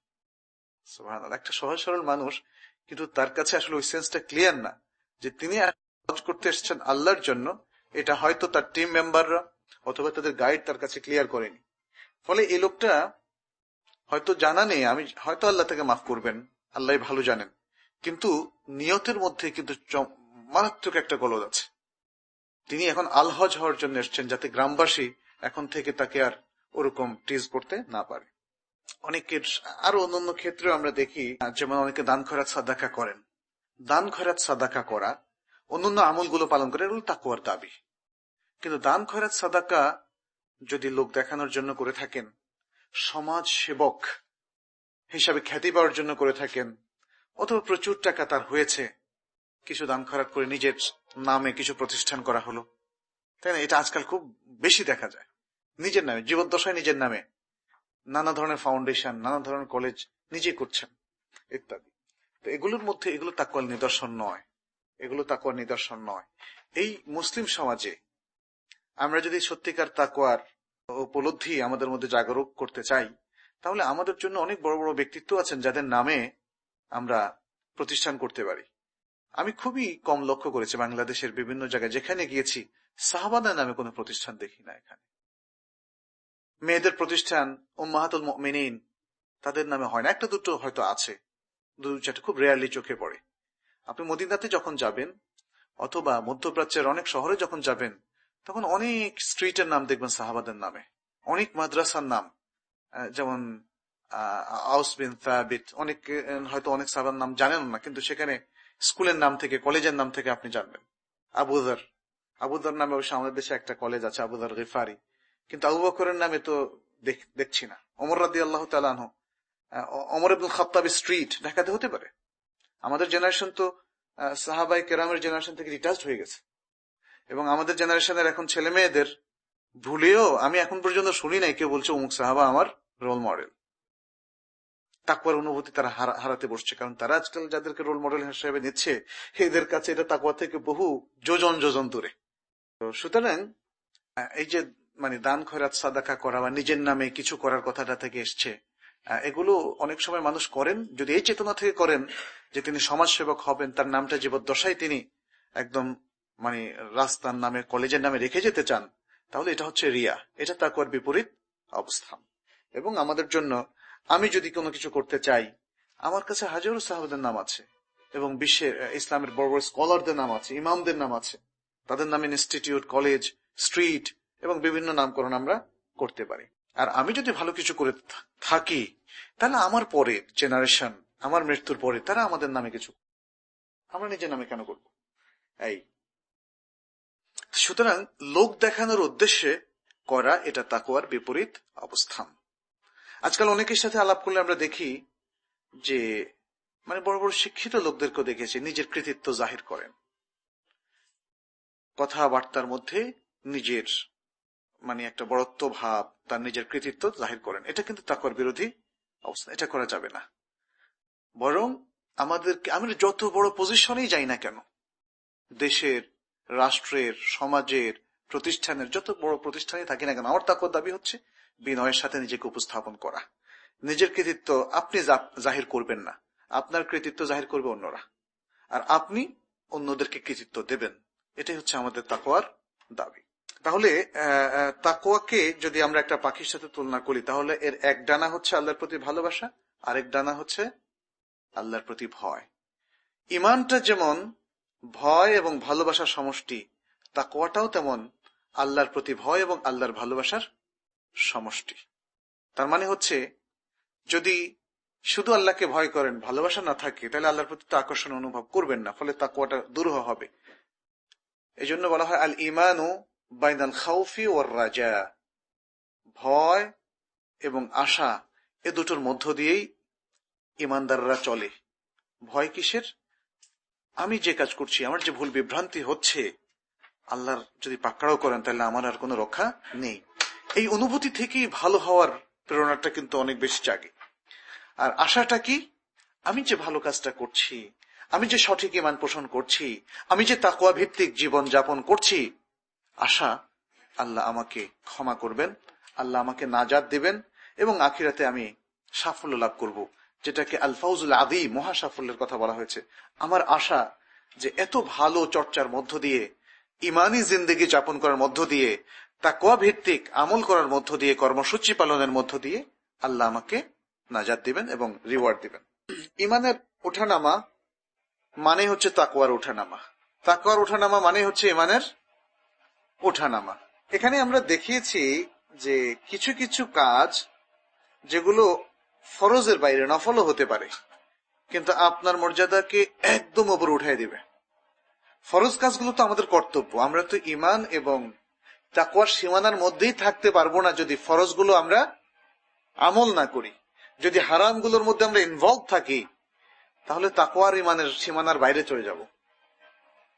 একটা সহজ সরল মানুষ, কিন্তু তার কাছে আসলে ওই সেন্সটা ক্লিয়ার না, যে তিনি হজ করতে এসেছেন আল্লাহর জন্য, এটা হয়তো তার টিম মেম্বাররা অথবা তাদের গাইড তার কাছে ক্লিয়ার করেনি। ফলে এই লোকটা হয়তো জানা নেই, আমি, হয়তো আল্লাহ তাকে মাফ করবেন আল্লাহ ভালো জানেন। কিন্তু নিয়তের মধ্যে কিন্তু মারাত্মক একটা গলদ আছে। তিনি এখন আলহজ হওয়ার জন্য এসছেন যাতে গ্রামবাসী এখন থেকে তাকে আর ওরকম টিজ করতে না পারে। অনেকের, আরও অন্যান্য ক্ষেত্রে আমরা দেখি, যেমন অনেকে দান খরাত সাদাকা করেন। দান খরাত সাদাকা করা অন্যান্য আমলগুলো পালন করে এগুলো তাকুয়ার দাবি। কিন্তু দান খরাত সাদাকা যদি লোক দেখানোর জন্য করে থাকেন, সমাজ সেবক হিসাবে খ্যাতি পাওয়ার জন্য করে থাকেন, অথবা প্রচুর টাকা তার হয়েছে, কিছু দান খরাত করে নিজের নামে কিছু প্রতিষ্ঠান করা হলো, তাই না? এটা আজকাল খুব বেশি দেখা যায়। নিজের নামে, জীবদ্দশায় নিজের নামে নানা ধরনের ফাউন্ডেশন, নানা ধরনের কলেজ নিজে করছেন, ইত্যাদি। তো এগুলোর মধ্যে এগুলো তাকুয়ার নিদর্শন নয়। এগুলো তাকুয়ার নিদর্শন নয়। এই মুসলিম সমাজে আমরা যদি সত্যিকার তাকুয়ার উপলব্ধি আমাদের মধ্যে জাগরুক করতে চাই, তাহলে আমাদের জন্য অনেক বড় বড় ব্যক্তিত্ব আছেন যাদের নামে আমরা প্রতিষ্ঠান করতে পারি। আমি খুবই কম লক্ষ্য করেছি বাংলাদেশের বিভিন্ন জায়গায়। যেখানে গিয়েছি, সাহাবাদের নামে কোনো প্রতিষ্ঠান দেখি না এখানে। মেয়েদের প্রতিষ্ঠান ও মাহাতুল মিনীন তাদের নামে হয় না। একটা দুটো হয়তো আছে। দু চারটা খুব রেয়ারলি চোখে পড়ে। আপনি মদিনাতে যখন যাবেন, অথবা মধ্যপ্রাচ্যের অনেক শহরে যখন যাবেন, তখন অনেক স্ট্রিটের নাম দেখবেন সাহাবাদের নামে। অনেক মাদ্রাসার নাম। যেমন আউস বিন সাবিত, অনেক, হয়তো অনেক সাহাবার নাম জানেন না, কিন্তু সেখানে স্কুলের নাম থেকে, কলেজের নাম থেকে আপনি জানবেন। আবুদার আবুদার নামে অবশ্য আমাদের দেশে একটা কলেজ আছে আবুদার গিফারি। কিন্তু আবু বকরের নামে তো দেখছি না। অমর রাদি আল্লাহ তালাহ অমর আব্দুল খত্তাব স্ট্রিট, ঢাকাতে হতে পারে। আমাদের জেনারেশন তো সাহাবাই কেরামের জেনারেশন থেকে রিটার্ড হয়ে গেছে। এবং আমাদের জেনারেশনের এখন ছেলে মেয়েদের ভুলেও আমি এখন পর্যন্ত শুনি নাই, কেউ বলছে অমুক সাহাবা আমার রোল মডেল তাকুয়ার অনুভূতি তারা হারাতে বসছে, কারণ তারা আজকাল যাদেরকে রোল মডেল হিসেবে নিচ্ছে, এদের কাছে এটা তাকুয়া থেকে বহু যোজন যোজন দূরে। তো সুতরাং এই যে মানে দান খয়রাত সাদাকা করা বা নিজের নামে কিছু করার কথাটা থেকে এসছে এগুলো অনেক সময় মানুষ করেন, যদি এই চেতনা থেকে করেন যে তিনি সমাজসেবক হবেন, তার নামটা জীবদ্দশায় তিনি একদম মানে রাস্তার নামে, কলেজের নামে রেখে যেতে চান, তাহলে এটা হচ্ছে রিয়া। এটা তাকুয়ার বিপরীত অবস্থান। এবং আমাদের জন্য আমি যদি কোনো কিছু করতে চাই, আমার কাছে হাজারো সাহাবাদের নাম আছে, এবং বিশ্বের ইসলামের বড় বড় স্কলারদের নাম আছে, ইমামদের নাম আছে, তাদের নামে ইনস্টিটিউট, কলেজ, স্ট্রিট, এবং বিভিন্ন নামকরণ আমরা করতে পারি। আর আমি যদি ভালো কিছু করে থাকি, তাহলে আমার পরে জেনারেশন আমার মৃত্যুর পরে তারা আমাদের নামে কিছু আমরা নিজের নামে কেন করব? এই। সুতরাং লোক দেখানোর উদ্দেশ্যে করা এটা তাকুয়ার বিপরীত অবস্থান। আজকাল অনেকের সাথে আলাপ করলে আমরা দেখি যে মানে বড় বড় শিক্ষিত লোকদেরকেও দেখেছি, নিজের কৃতিত্ব জাহির করেন। কথাবার্তার মধ্যে নিজের মানে একটা বড়ত্ব ভাব তার নিজের কৃতিত্ব জাহির করেন। এটা কিন্তু তাকর বিরোধী অবস্থা। এটা করা যাবে না। বরং আমাদেরকে, আমি যত বড় পজিশনেই যাই না কেন, দেশের, রাষ্ট্রের, সমাজের, প্রতিষ্ঠানের, যত বড় প্রতিষ্ঠানে থাকি না কেন, আমার তাকর দাবি হচ্ছে বিনয়ের সাথে নিজেকে উপস্থাপন করা। নিজের কৃতিত্ব আপনি জাহির করবেন না। আপনার কৃতিত্ব জাহির করবে অন্যরা। আর আপনি অন্যদেরকে কৃতিত্ব দেবেন। এটাই হচ্ছে আমাদের তাকোয়ার দাবি। তাহলে তাকোয়াকে যদি আমরা একটা পাখির সাথে তুলনা করি, তাহলে এর এক ডানা হচ্ছে আল্লাহর প্রতি ভালোবাসা, আরেক ডানা হচ্ছে আল্লাহর প্রতি ভয়। ইমানটা যেমন ভয় এবং ভালোবাসার সমষ্টি তাকোয়াটাও তেমন আল্লাহর প্রতি ভয় এবং আল্লাহর ভালোবাসার সমষ্টি। তার মানে হচ্ছে, যদি শুধু আল্লাহকে ভয় করেন, ভালোবাসা না থাকে, তাহলে আল্লাহর প্রতি তো আকর্ষণ অনুভব করবেন না, ফলে তাকুয়াটা দুরূহ হবে। এই জন্য বলা হয় আল ইমানু বাইনাল খাউফি ওর রাজা ভয় এবং আশা এ দুটোর মধ্য দিয়েই ইমানদাররা চলে। ভয় কিসের? আমি যে কাজ করছি, আমার যে ভুল বিভ্রান্তি হচ্ছে, আল্লাহর যদি পাকড়াও করেন, তাহলে আমার আর কোনো রক্ষা নেই। এই অনুভূতি থেকেই ভালো হওয়ার প্রেরণাটা কিন্তু অনেক বেশি জাগে। আর আশাটা কি? আমি যে ভালো কাজটা করছি, আমি যে সঠিক ইমান পোষণ করছি, আমি যে তাকুয়া ভিত্তিক জীবন যাপন করছি আশা আল্লাহ আমাকে ক্ষমা করবেন, আল্লাহ আমাকে নাজাদ দিবেন এবং আখিরাতে আমি সাফল্য লাভ করব, যেটাকে আলফাউজুল আদি মহা সাফল্যের কথা বলা হয়েছে। আমার আশা যে এত ভালো চর্চার মধ্য দিয়ে, ইমানি জিন্দেগি যাপন করার মধ্য দিয়ে তাকুয়া ভিত্তিক আমল করার মধ্য দিয়ে, কর্মসূচি পালনের মধ্য দিয়ে আল্লাহ আমাকে নাজাদ দিবেন এবং রিওয়ার্ড দিবেন। ইমানের ওঠানামা মানে হচ্ছে তাকুয়ার ওঠানামা। তাকুয়ার ওঠানামা মানে হচ্ছে ইমানের ওঠানামা। এখানে আমরা দেখিয়েছি যে কিছু কিছু কাজ যেগুলো ফরজের বাইরে নফলও হতে পারে, কিন্তু আপনার মর্যাদাকে একদম ওপর উঠাই দিবে। ফরজ কাজগুলো তো আমাদের কর্তব্য। আমরা তো ইমান এবং তাকুয়ার সীমানার মধ্যেই থাকতে পারব না যদি ফরজগুলো আমরা আমল না করি। যদি হারামগুলোর মধ্যে আমরা ইনভলভ থাকি, তাহলে তাকুয়ার ইমানের সীমানার বাইরে চলে যাব।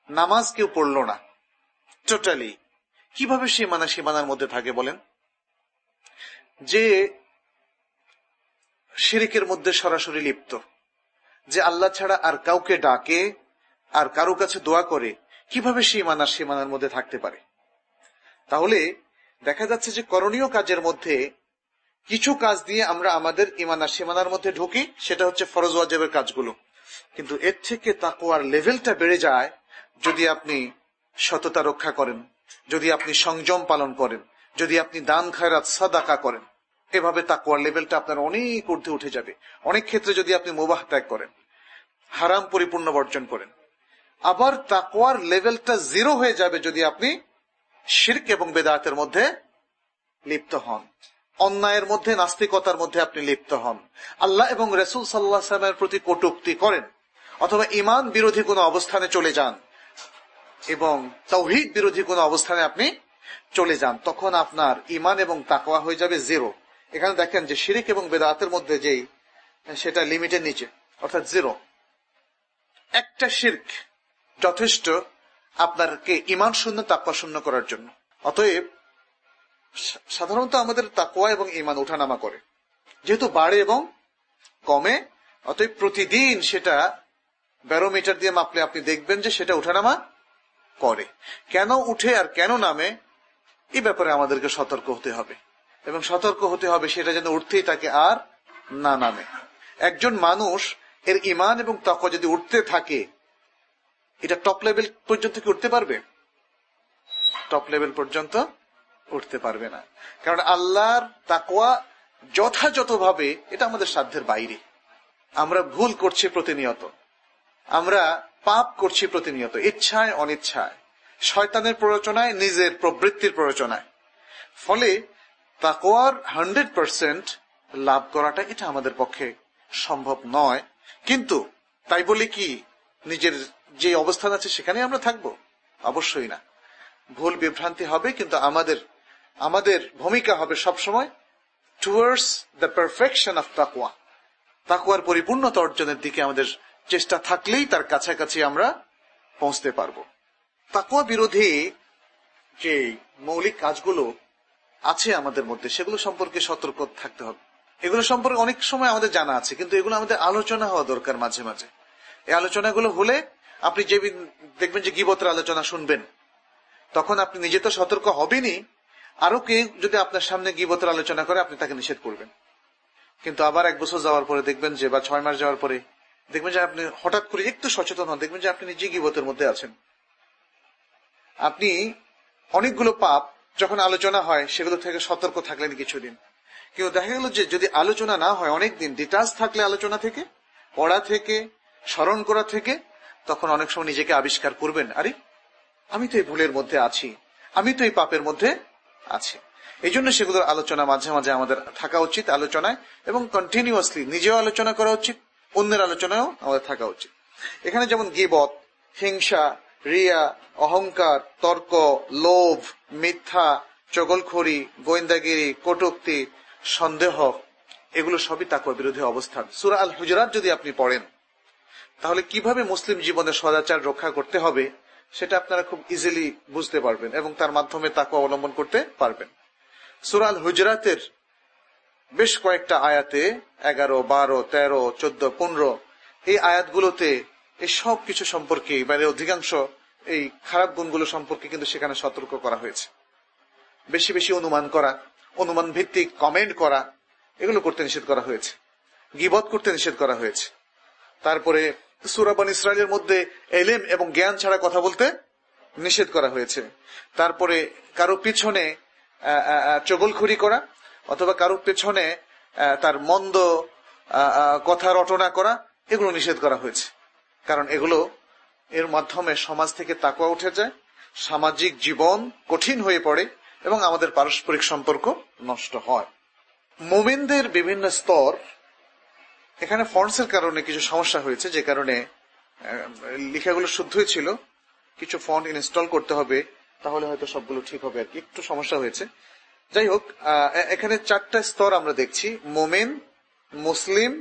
নামাজ কেউ পড়ল না। টোটালি কীভাবে সীমানা সীমানার মধ্যে থাকে বলেন? যে শিরিকের মধ্যে সরাসরি লিপ্ত, যে আল্লাহ ছাড়া আর কাউকে ডাকে, আর কারও কাছে দোয়া করে, কীভাবে সীমানা সীমানার মধ্যে থাকতে পারে? তাহলে দেখা যাচ্ছে যে করণীয় কাজের মধ্যে কিছু কাজ দিয়ে আমরা আমাদের ইমানার সীমানার মধ্যে ঢুকি, সেটা হচ্ছে ফরজ ওয়াজেবের কাজগুলো। কিন্তু এর থেকে তাকুয়ার লেভেলটা বেড়ে যায় যদি আপনি সততা রক্ষা করেন। যদি আপনি সংযম পালন করেন, যদি আপনি দান, খায়রাত, সাদাকা করেন, এভাবে তাকুয়ার লেভেলটা আপনার অনেক ঊর্ধ্বে উঠে যাবে। অনেক ক্ষেত্রে যদি আপনি মোবাহ ত্যাগ করেন, হারাম পরিপূর্ণ বর্জন করেন, আবার তাকুয়ার লেভেলটা জিরো হয়ে যাবে যদি আপনি শির্ক এবং বেদাতের মধ্যে লিপ্ত হন। অন্যায়ের মধ্যে, নাস্তিকতার মধ্যে আপনি লিপ্ত হন। আল্লাহ এবং রেসুল সাল্লাহ সাল্লামের প্রতি কটুক্তি করেন, অথবা ইমান বিরোধী কোনো অবস্থানে চলে যান। এবং তৌহিদ বিরোধী কোনো অবস্থানে আপনি চলে যান, তখন আপনার ইমান এবং তাকওয়া হয়ে যাবে জিরো। এখানে দেখেন যে শিরিক এবং বেদাতের মধ্যে যেই, সেটা লিমিটের নিচে, অর্থাৎ জিরো। একটা শির্ক যথেষ্ট আপনারকে ইমান শূন্য, তাকওয়া শূন্য করার জন্য। অতএব সাধারণত আমাদের তাকওয়া এবং ইমান ওঠানামা করে। যেহেতু বাড়ে এবং কমে, অতএব প্রতিদিন সেটা ব্যারোমিটার দিয়ে মাপলে আপনি দেখবেন যে সেটা ওঠানামা করে। কেন উঠে আর কেন নামে, এই ব্যাপারে আমাদেরকে সতর্ক হতে হবে। এবং সতর্ক হতে হবে সেটা যেন উঠতেই তাকে আর না নামে। একজন মানুষ, এর ইমান এবং তকওয়া যদি উঠতে থাকে, এটা টপ লেভেল পর্যন্ত কি উঠতে পারবে? টপ লেভেল পর্যন্ত উঠতে পারবে না। কারণ আল্লাহর তাকোয়া যথাযথভাবে এটা আমাদের সাধ্যের বাইরে। আমরা ভুল করছি প্রতিনিয়ত। আমরা পাপ করছি প্রতিনিয়ত, ইচ্ছায়, অনিচ্ছায়। শয়তানের প্ররোচনায়, নিজের প্রবৃত্তির প্ররোচনায়। ফলে তাকোয়ার হান্ড্রেড পার্সেন্ট লাভ করাটা এটা আমাদের পক্ষে সম্ভব নয়। কিন্তু তাই বলে কি নিজের যে অবস্থান আছে সেখানে আমরা থাকব? অবশ্যই না। ভুল বিভ্রান্তি হবে, কিন্তু আমাদের আমাদের ভূমিকা হবে সবসময় টুয়ার্ডস দ্য পারফেকশন অফ তাকুয়া তাকুয়ার পরিপূর্ণতা অর্জনের দিকে আমাদের চেষ্টা থাকলেই তার কাছাকাছি আমরা পৌঁছতে পারব। তাকুয়া বিরোধী যে মৌলিক কাজগুলো আছে আমাদের মধ্যে, সেগুলো সম্পর্কে সতর্ক থাকতে হবে। এগুলো সম্পর্কে অনেক সময় আমাদের জানা আছে, কিন্তু এগুলো আমাদের আলোচনা হওয়া দরকার মাঝে মাঝে। এই আলোচনাগুলো হলে আপনি যে দেখবেন যে গিবতের আলোচনা শুনবেন, তখন আপনি নিজে তো সতর্ক হবেনই। আরও কেউ যদি আপনার সামনে গিবতের আলোচনা করে, আপনি তাকে নিষেধ করবেন। কিন্তু আবার এক বছর যাওয়ার পরে দেখবেন যে, বা ছয় মাস যাওয়ার পরে দেখবেন যে আপনি হঠাৎ করে একটু সচেতন হন, দেখবেন যে আপনি নিজে গিবতের মধ্যে আছেন। আপনি অনেকগুলো পাপ যখন আলোচনা হয়, সেগুলো থেকে সতর্ক থাকলেন কিছুদিন। কিন্তু দেখা গেল যে যদি আলোচনা না হয় অনেকদিন ডিটাচ থাকলে আলোচনা থেকে, পড়া থেকে, স্মরণ করা থেকে, তখন অনেক সময় নিজেকে আবিষ্কার করবেন। আরে, আমি তো এই ভুলের মধ্যে আছি, আমি তো এই পাপের মধ্যে আছি। এই জন্য সেগুলোর আলোচনা মাঝে মাঝে আমাদের থাকা উচিত আলোচনায় এবং কন্টিনিউয়াসলি নিজেও আলোচনা করা উচিত। অন্যের আলোচনায়ও আমাদের থাকা উচিত। এখানে যেমন গিবত, হিংসা, রিয়া, অহংকার, তর্ক, লোভ, মিথ্যা, চগলখড়ি, গোয়েন্দাগিরি, কটুক্তি, সন্দেহ, এগুলো সবই তাকুয়া বিরোধী অবস্থান। সুরা আল হুজরাত যদি আপনি পড়েন, তাহলে কীভাবে মুসলিম জীবনে সদাচার রক্ষা করতে হবে, সেটা আপনারা খুব ইজিলি বুঝতে পারবেন এবং তার মাধ্যমে তাকে অবলম্বন করতে পারবেন। সুরাল হুজরাতের বেশ কয়েকটা আয়াতে, এগারো, বারো, তেরো, চোদ্দ, পনেরো, এই আয়াতগুলোতে এই সব কিছু সম্পর্কে মানে অধিকাংশ এই খারাপ গুণগুলো সম্পর্কে কিন্তু সেখানে সতর্ক করা হয়েছে। বেশি বেশি অনুমান করা, অনুমান ভিত্তিক কমেন্ট করা, এগুলো করতে নিষেধ করা হয়েছে। গিবত করতে নিষেধ করা হয়েছে। তারপরে সুরাবান ইসরায়েলের মধ্যে এলেম এবং জ্ঞান ছাড়া কথা বলতে নিষেধ করা হয়েছে। তারপরে কারও পিছনে চগলখুরি করা অথবা কারও পেছনে তার মন্দ কথা রটনা করা, এগুলো নিষেধ করা হয়েছে। কারণ এগুলো এর মাধ্যমে সমাজ থেকে তাকুয়া উঠে যায়, সামাজিক জীবন কঠিন হয়ে পড়ে এবং আমাদের পারস্পরিক সম্পর্ক নষ্ট হয়। মোমেনদের বিভিন্ন স্তর, এখানে ফন্টসের কারণে কিছু সমস্যা হয়েছে, যে কারণে লেখাগুলো শুদ্ধই ছিল, কিছু ফন্ট ইনস্টল করতে হবে, তাহলে হয়তো সবগুলো ঠিক হবে আর কি। একটু সমস্যা হয়েছে। যাই হোক এখানে চারটা স্তর আমরা দেখছি। মোমেন, মুসলিম,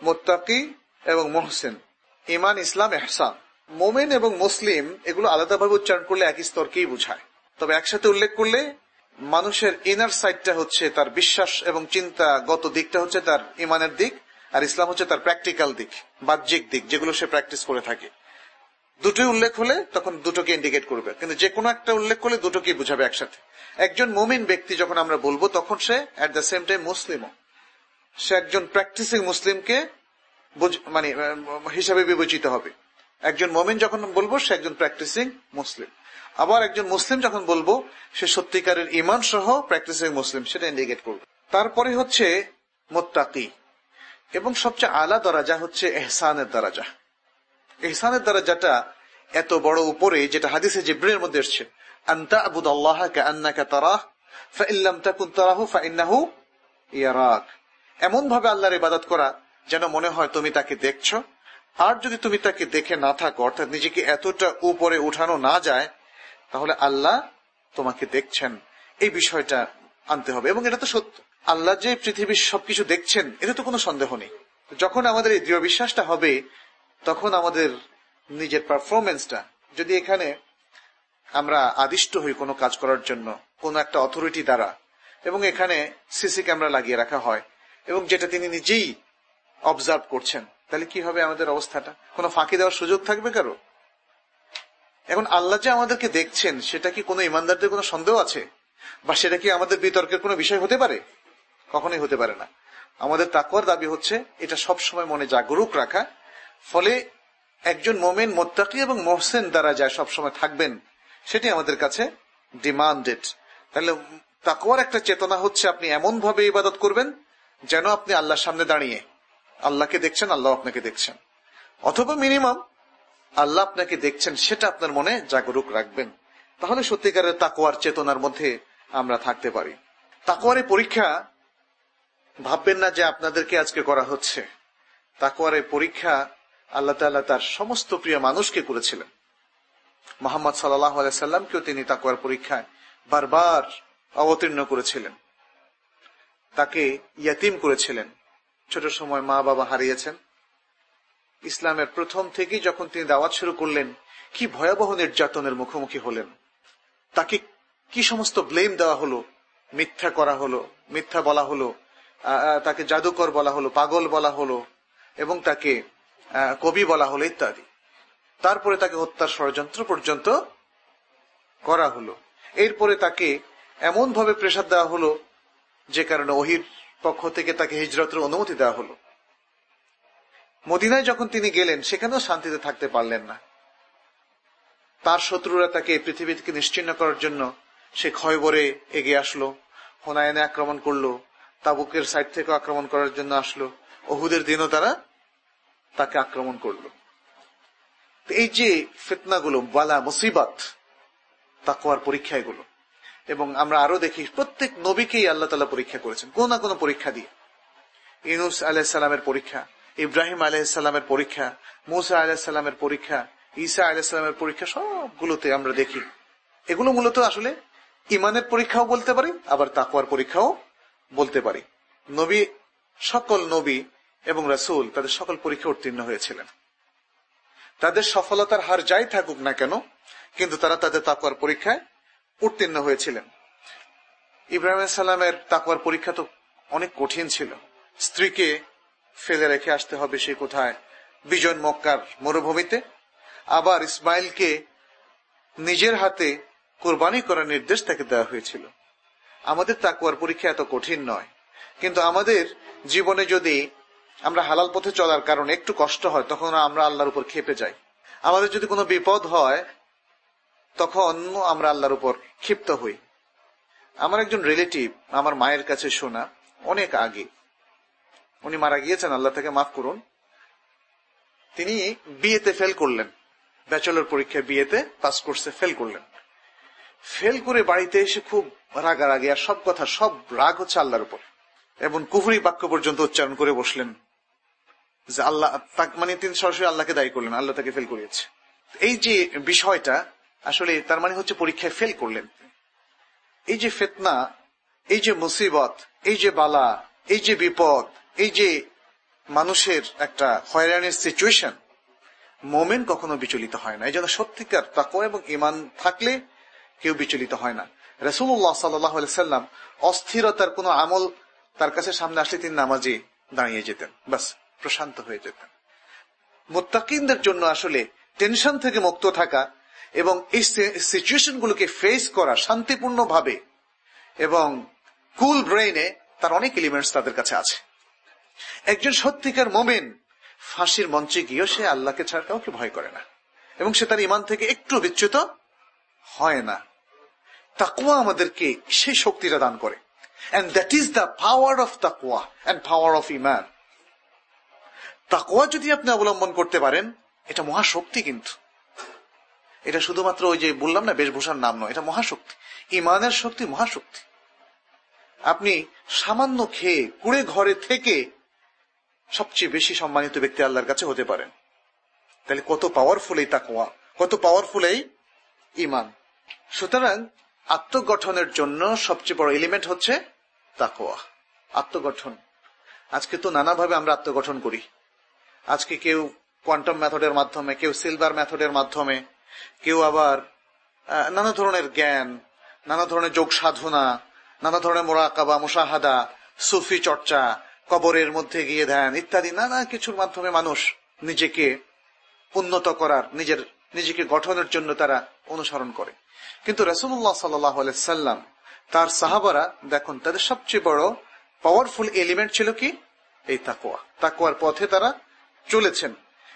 মোত্তাকি এবং মোহসেন। ইমান ইসলাম এহসান মোমেন এবং মুসলিম এগুলো আলাদাভাবে উচ্চারণ করলে একই স্তরকেই বোঝায়। তবে একসাথে উল্লেখ করলে মানুষের ইনার সাইডটা হচ্ছে তার বিশ্বাস এবং চিন্তা গত দিকটা হচ্ছে তার ইমানের দিক, আর ইসলাম হচ্ছে তার প্র্যাকটিক্যাল দিক, বাহ্যিক দিক, যেগুলো সে প্র্যাকটিস করে থাকে। দুটোই উল্লেখ হলে তখন দুটোকে ইন্ডিকেট করবে। কিন্তু যে কোনো একটা উল্লেখ করলে দুটোকেই বুঝাবে একসাথে। একজন মুমিন ব্যক্তি যখন আমরা বলব, তখন সে অ্যাট দ্য সেম টাইম মুসলিমও সে একজন প্র্যাকটিসিং মুসলিমকে মানে হিসাবে বিবেচিত হবে। একজন মোমিন যখন বলব, সে একজন প্র্যাকটিসিং মুসলিম আবার একজন মুসলিম যখন বলব, সে সত্যিকারের ইমান সহ প্র্যাকটিসিং মুসলিম সেটা ইন্ডিকেট করবে। তারপরে হচ্ছে মোত্তাকি। এবং সবচেয়ে আলা দরাজা হচ্ছে এহসানের দরাজা। এহসানের দরাজাটা এত বড় উপরে, যেটা হাদিসে জিব্রের মধ্যে এসছে। আন্তা আবুদ আল্লাহ আন্নাকা তারাহ ফাইল্লাম তাকুন তারাহু ফাইন্নাহু ইয়ারাক এমন ভাবে আল্লাহর ইবাদত করা যেন মনে হয় তুমি তাকে দেখছ। আর যদি তুমি তাকে দেখে না থাকো, অর্থাৎ নিজেকে এতটা উপরে উঠানো না যায়, তাহলে আল্লাহ তোমাকে দেখছেন। এই বিষয়টা আনতে হবে। এবং এটা তো সত্য। আল্লাহ যে পৃথিবীর সবকিছু দেখছেন, এতে তো কোনো সন্দেহ নেই। যখন আমাদের এই দৃঢ় বিশ্বাসটা হবে, তখন আমাদের নিজের পারফরমেন্সটা যদি এখানে আমরা আদিষ্ট হই কোনো কাজ করার জন্য, কোন একটা অথরিটি দ্বারা। এবং এখানে সিসি ক্যামেরা লাগিয়ে রাখা হয়। এবং যেটা তিনি নিজেই অবজার্ভ করছেন, তাহলে কি হবে আমাদের অবস্থাটা? কোনো ফাঁকি দেওয়ার সুযোগ থাকবে কারও? এখন আল্লাহ যে আমাদেরকে দেখছেন, সেটা কি কোনো ইমানদারদের কোনো সন্দেহ আছে? বা সেটা কি আমাদের বিতর্কের কোনো বিষয় হতে পারে? কখনোই হতে পারে না। আমাদের তাকুয়ার দাবি হচ্ছে, এটা সব সময় মনে জাগরুক রাখা। ফলে একজন মোমেন, মোত্তাকি এবং মোহসেন দ্বারা যা সবসময় থাকবেন সেটি আমাদের কাছে ডিমান্ডেড তাহলে তাকুয়ার একটা চেতনা হচ্ছে আপনি এমন ভাবে ইবাদত করবেন যেন আপনি আল্লাহর সামনে দাঁড়িয়ে আল্লাহকে দেখছেন, আল্লাহ আপনাকে দেখছেন। অথবা মিনিমাম আল্লাহ আপনাকে দেখছেন, সেটা আপনার মনে জাগরুক রাখবেন। তাহলে সত্যিকারের তাকুয়ার চেতনার মধ্যে আমরা থাকতে পারি। তাকুয়ার পরীক্ষা ভাববেন না যে আপনাদেরকে আজকে করা হচ্ছে। তাকুয়ার পরীক্ষা আল্লাহ তাল্লাহ তার সমস্ত প্রিয় মানুষকে করেছিলেন। মোহাম্মদ সাল্লামকেও তিনি তাকুয়ার পরীক্ষায় বারবার অবতীর্ণ করেছিলেন। তাকে ইয়াতিম করেছিলেন। ছোট সময় মা বাবা হারিয়েছেন। ইসলামের প্রথম থেকেই যখন তিনি দাওয়াত শুরু করলেন, কি ভয়াবহ নির্যাতনের মুখোমুখি হলেন। তাকে কি সমস্ত ব্লেম দেওয়া হলো? মিথ্যা করা হলো, মিথ্যা বলা হলো তাকে জাদুকর বলা হলো, পাগল বলা হলো, এবং তাকে কবি বলা হলো ইত্যাদি। তারপরে তাকে হত্যার ষড়যন্ত্র পর্যন্ত করা হলো। এরপরে তাকে এমন ভাবে প্রেশার দেওয়া হলো, যে কারণে ওহির পক্ষ থেকে তাকে হিজরতের অনুমতি দেওয়া হলো। মদিনায় যখন তিনি গেলেন, সেখানেও শান্তিতে থাকতে পারলেন না। তার শত্রুরা তাকে পৃথিবী থেকে নিশ্চিন্ন করার জন্য সে ক্ষয়বরে এগিয়ে আসলো, হোনায়নে আক্রমণ করল, তাবুকের সাইড থেকে আক্রমণ করার জন্য আসলো, ওহুদের দিনও তারা তাকে আক্রমণ করল। এই যে ফেতনাগুলো, বালা, মুসিবত তাকুয়ার পরীক্ষা এগুলো এবং আমরা আরও দেখি প্রত্যেক নবীকেই আল্লাহ তালা পরীক্ষা করেছেন, কোন না কোনো পরীক্ষা দিয়ে। ইনুস আলাহিসাল্লামের পরীক্ষা, ইব্রাহিম আলাহিসাল্লামের পরীক্ষা, মুসা আলাহিসাল্লামের পরীক্ষা, ঈসা আলাহিসাল্লামের পরীক্ষা, সবগুলোতে আমরা দেখি। এগুলো মূলত আসলে ইমানের পরীক্ষাও বলতে পারি, আবার তাকুয়ার পরীক্ষাও বলতে পারি। নবী, সকল নবী এবং রাসুল তাদের সকল পরীক্ষা উত্তীর্ণ হয়েছিলেন। তাদের সফলতার হার যাই থাকুক না কেন, কিন্তু তারা তাদের তাকুয়ার পরীক্ষায় উত্তীর্ণ হয়েছিলেন। ইব্রাহিম সাল্লামের তাকুয়ার পরীক্ষা তো অনেক কঠিন ছিল। স্ত্রীকে ফেলে রেখে আসতে হবে সে কোথায়? বিজন মক্কার মরুভূমিতে। আবার ইসমাইলকে নিজের হাতে কোরবানি করার নির্দেশ তাকে দেওয়া হয়েছিল। আমাদের তাকুয়ার পরীক্ষা এত কঠিন নয়, কিন্তু আমাদের জীবনে যদি আমরা হালাল পথে চলার কারণে একটু কষ্ট হয়, তখন আমরা আল্লাহর উপর খেপে যাই। আমাদের যদি কোনো বিপদ হয়, তখন আমরা আল্লাহর উপর ক্ষিপ্ত হই। আমার একজন রিলেটিভ, আমার মায়ের কাছে শোনা, অনেক আগে। উনি মারা গিয়েছেন, আল্লাহ থেকে মাফ করুন। তিনি বিয়েতে ফেল করলেন। ব্যাচেলর পরীক্ষায় বিয়েতে পাস কোর্সে ফেল করলেন। ফেল করে বাড়িতে এসে খুব রাগারাগি, আর সব কথা, সব রাগ হচ্ছে আল্লাহর উপর। এবং কুহুরি বাক্য পর্যন্ত উচ্চারণ করে বসলেন। যে আল্লাহ, তাক মানে তিনি সরাসরি আল্লাহকে দায়ী করলেন, আল্লাহ তাকে ফেল করিয়েছে। এই যে বিষয়টা, আসলে তার মানে হচ্ছে পরীক্ষায় ফেল করলেন। এই যে ফেতনা, এই যে মুসিবত, এই যে বালা, এই যে বিপদ, এই যে মানুষের একটা হয়রানির সিচুয়েশন মোমেন কখনো বিচলিত হয় না। এই জন্য সত্যিকার তাকো এবং ইমান থাকলে কেউ বিচলিত হয় না। রসুল্লাহ সাল্লাম অস্থিরতার কোন আমল তার কাছে সামনে আসলে তিনি নামাজে দাঁড়িয়ে যেতেন। বাস প্রশান্ত হয়ে যেতেন। মোত্তাকিনদের জন্য আসলে টেনশন থেকে মুক্ত থাকা এবং এই সিচুয়েশন গুলোকে ফেস করা শান্তিপূর্ণ ভাবে এবং কুল ব্রেইনে তার অনেক এলিমেন্টস তাদের কাছে আছে। একজন সত্যিকার মোমেন ফাঁসির মঞ্চে গিয়েও সে আল্লাহকে ছাড়া কাউকে ভয় করে না এবং সে তার ইমান থেকে একটু বিচ্যুত হয় না। তাকুয়া আমাদেরকে সেই শক্তিটা দান করে। And that is the power of তাকুয়া অ্যান্ড পাওয়ার অফ ইমান তাকুয়া যদি আপনি অবলম্বন করতে পারেন, এটা মহাশক্তি কিন্তু। এটা শুধুমাত্র ওই যে বললাম না, বেশভূষার নাম নয়, এটা মহাশক্তি। ইমানের শক্তি মহাশক্তি। আপনি সামান্য খেয়ে কুড়ে ঘরে থেকে সবচেয়ে বেশি সম্মানিত ব্যক্তি আল্লাহর কাছে হতে পারেন। তাহলে কত পাওয়ারফুল এই তাকওয়া, কত পাওয়ারফুল এই ইমান। সুতরাং আত্মগঠনের জন্য সবচেয়ে বড় এলিমেন্ট হচ্ছে তাকওয়া, আত্মগঠন। আজকে তো নানাভাবে আমরা আত্মগঠন করি। আজকে কেউ কোয়ান্টাম মেথডের মাধ্যমে, কেউ সিলভার মেথডের মাধ্যমে, কেউ আবার নানা ধরনের জ্ঞান, নানা ধরনের যোগ সাধনা, নানা ধরনের মোরাকাবা মুসাহাদা সুফি চর্চা, কবরের মধ্যে গিয়ে ধ্যান ইত্যাদি নানা কিছুর মাধ্যমে মানুষ নিজেকে উন্নত করার, নিজের, নিজেকে গঠনের জন্য তারা অনুসরণ করে। কিন্তু রসুল্লাহ সাল্লাম, তার সাহাবারা, দেখুন, তাদের সবচেয়ে বড় পাওয়ারফুল এলিমেন্ট ছিল কি? এই তাকুয়া তাকুয়ার পথে তারা চলেছেন।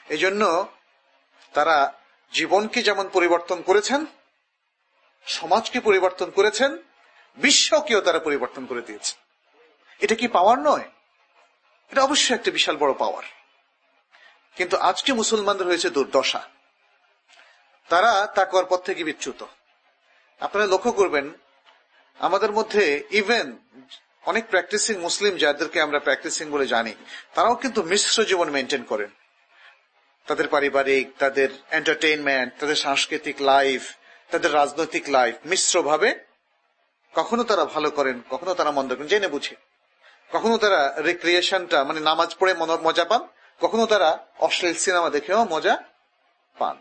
এজন্য তারা জীবনকে যেমন পরিবর্তন করেছেন, সমাজকে পরিবর্তন করেছেন, বিশ্বকেও তারা পরিবর্তন করে দিয়েছে এটা কি পাওয়ার নয়? এটা অবশ্যই একটা বিশাল বড় পাওয়ার। কিন্তু আজকে মুসলমানদের হয়েছে দুর্দশা। তারা তাকুয়ার পথ থেকে বিচ্যুত। আপনারা লক্ষ্য করবেন, আমাদের মধ্যে ইভেন অনেক প্র্যাকটিসিং মুসলিম যাদেরকে আমরা প্র্যাকটিসিং বলে জানি, তারাও কিন্তু মিশ্র জীবন মেনটেন করেন। তাদের পারিবারিক, তাদের এন্টারটেইনমেন্ট তাদের সাংস্কৃতিক লাইফ তাদের রাজনৈতিক লাইফ মিশ্রভাবে কখনো তারা ভালো করেন, কখনো তারা মন্দ করেন, জেনে বুঝে। কখনো তারা রিক্রিয়েশনটা মানে নামাজ পড়ে মজা পান, কখনো তারা অশ্লীল সিনেমা দেখেও মজা পান।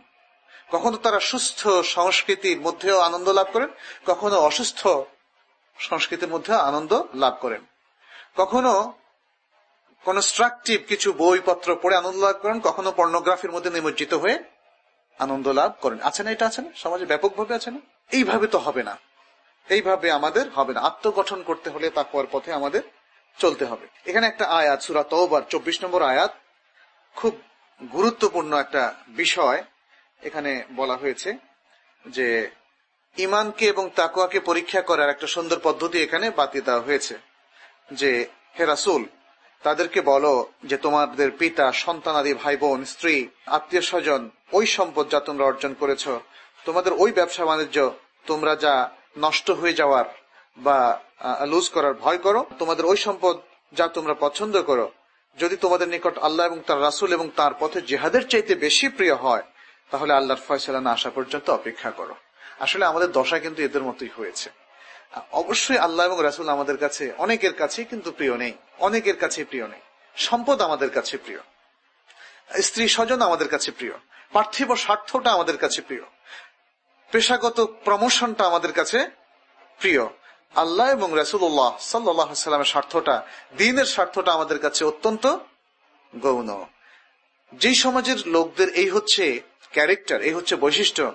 কখনো তারা সুস্থ সংস্কৃতির মধ্যেও আনন্দ লাভ করেন, কখনো অসুস্থ সংস্কৃতির মধ্যে আনন্দ লাভ করেন। কখনো কনস্ট্রাকটিভ কিছু বইপত্র পড়ে আনন্দ লাভ করেন, কখনো পর্নোগ্রাফির মধ্যে নিমজ্জিত হয়ে আনন্দ লাভ করেন। আছে না এটা আছে না? সমাজে ব্যাপকভাবে আছে না? এইভাবে তো হবে না। এইভাবে আমাদের হবে না। আত্মগঠন করতে হলে তা তাকুয়ার পথে আমাদের চলতে হবে। এখানে একটা আয়াত, সুরা তওবার, চব্বিশ নম্বর আয়াত, খুব গুরুত্বপূর্ণ একটা বিষয় এখানে বলা হয়েছে যে ইমানকে এবং তাকুয়াকে পরীক্ষা করার একটা সুন্দর পদ্ধতি এখানে বাতিয়ে দেওয়া হয়েছে। যে, হে রাসুল, তাদেরকে বলো যে তোমাদের পিতা, সন্তান সন্তানাদি ভাই বোন স্ত্রী, আত্মীয় স্বজন, ওই সম্পদ যা তোমরা অর্জন করেছ, তোমাদের ওই ব্যবসা বাণিজ্য, তোমরা যা নষ্ট হয়ে যাওয়ার বা লুজ করার ভয় করো, তোমাদের ওই সম্পদ যা তোমরা পছন্দ করো, যদি তোমাদের নিকট আল্লাহ এবং তার রাসুল এবং তার পথে জেহাদের চাইতে বেশি প্রিয় হয়, তাহলে আল্লাহর ফয়সলা না আসা পর্যন্ত অপেক্ষা করো। আসলে আমাদের দশা কিন্তু এদের মতোই হয়েছে। অবশ্যই আল্লাহ এবং রাসুল আমাদের কাছে অনেকের কাছে কিন্তু প্রিয় নেই, অনেকের কাছে প্রিয় নেই। সম্পদ আমাদের কাছে প্রিয়। স্ত্রী স্বজন আমাদের কাছে প্রিয়। পার্থিব স্বার্থটা আমাদের কাছে প্রিয়। পেশাগত প্রমোশনটা আমাদের কাছে প্রিয়। আল্লাহ এবং রাসুল্লাহ সাল্লামের স্বার্থটা, দিনের স্বার্থটা আমাদের কাছে অত্যন্ত গৌণ। যেই সমাজের লোকদের এই হচ্ছে ক্যারেক্টার, এই হচ্ছে বৈশিষ্ট্য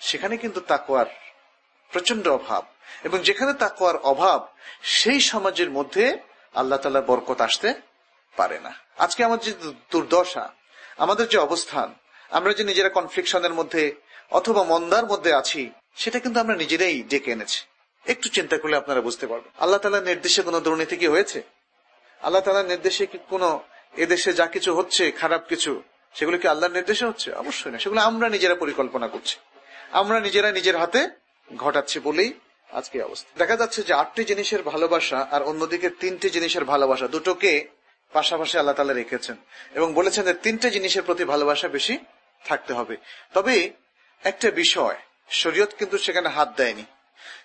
সেখানে কিন্তু তাকোয়ার প্রচণ্ড অভাব। এবং যেখানে তাকোয়ার অভাব, সেই সমাজের মধ্যে আল্লাহ তালার বরকত আসতে পারে না। আজকে আমাদের যে দুর্দশা, আমাদের যে অবস্থান, আমরা যে নিজেরা কনফ্লিকশনের মধ্যে অথবা মন্দার মধ্যে আছি, সেটা কিন্তু আমরা নিজেরাই ডেকে এনেছি। একটু চিন্তা করলে আপনারা বুঝতে পারবেন। আল্লাহ তালার নির্দেশে কোনো দুর্নীতি কি হয়েছে? আল্লাহ তালার নির্দেশে কি কোনো এদেশে যা কিছু হচ্ছে, খারাপ কিছু, সেগুলো কি আল্লাহর নির্দেশে হচ্ছে? অবশ্যই না। সেগুলো আমরা নিজেরা পরিকল্পনা করছি। আমরা নিজেরা নিজের হাতে ঘটাচ্ছি বলেই আজকে অবস্থা। দেখা যাচ্ছে যে আটটি জিনিসের ভালোবাসা আর অন্যদিকে তিনটি জিনিসের ভালোবাসা দুটোকে পাশাপাশি আল্লাহ তালা রেখেছেন এবং বলেছেন যে তিনটে জিনিসের প্রতি ভালোবাসা বেশি থাকতে হবে। তবে একটা বিষয়, শরীয়ত কিন্তু সেখানে হাত দেয়নি।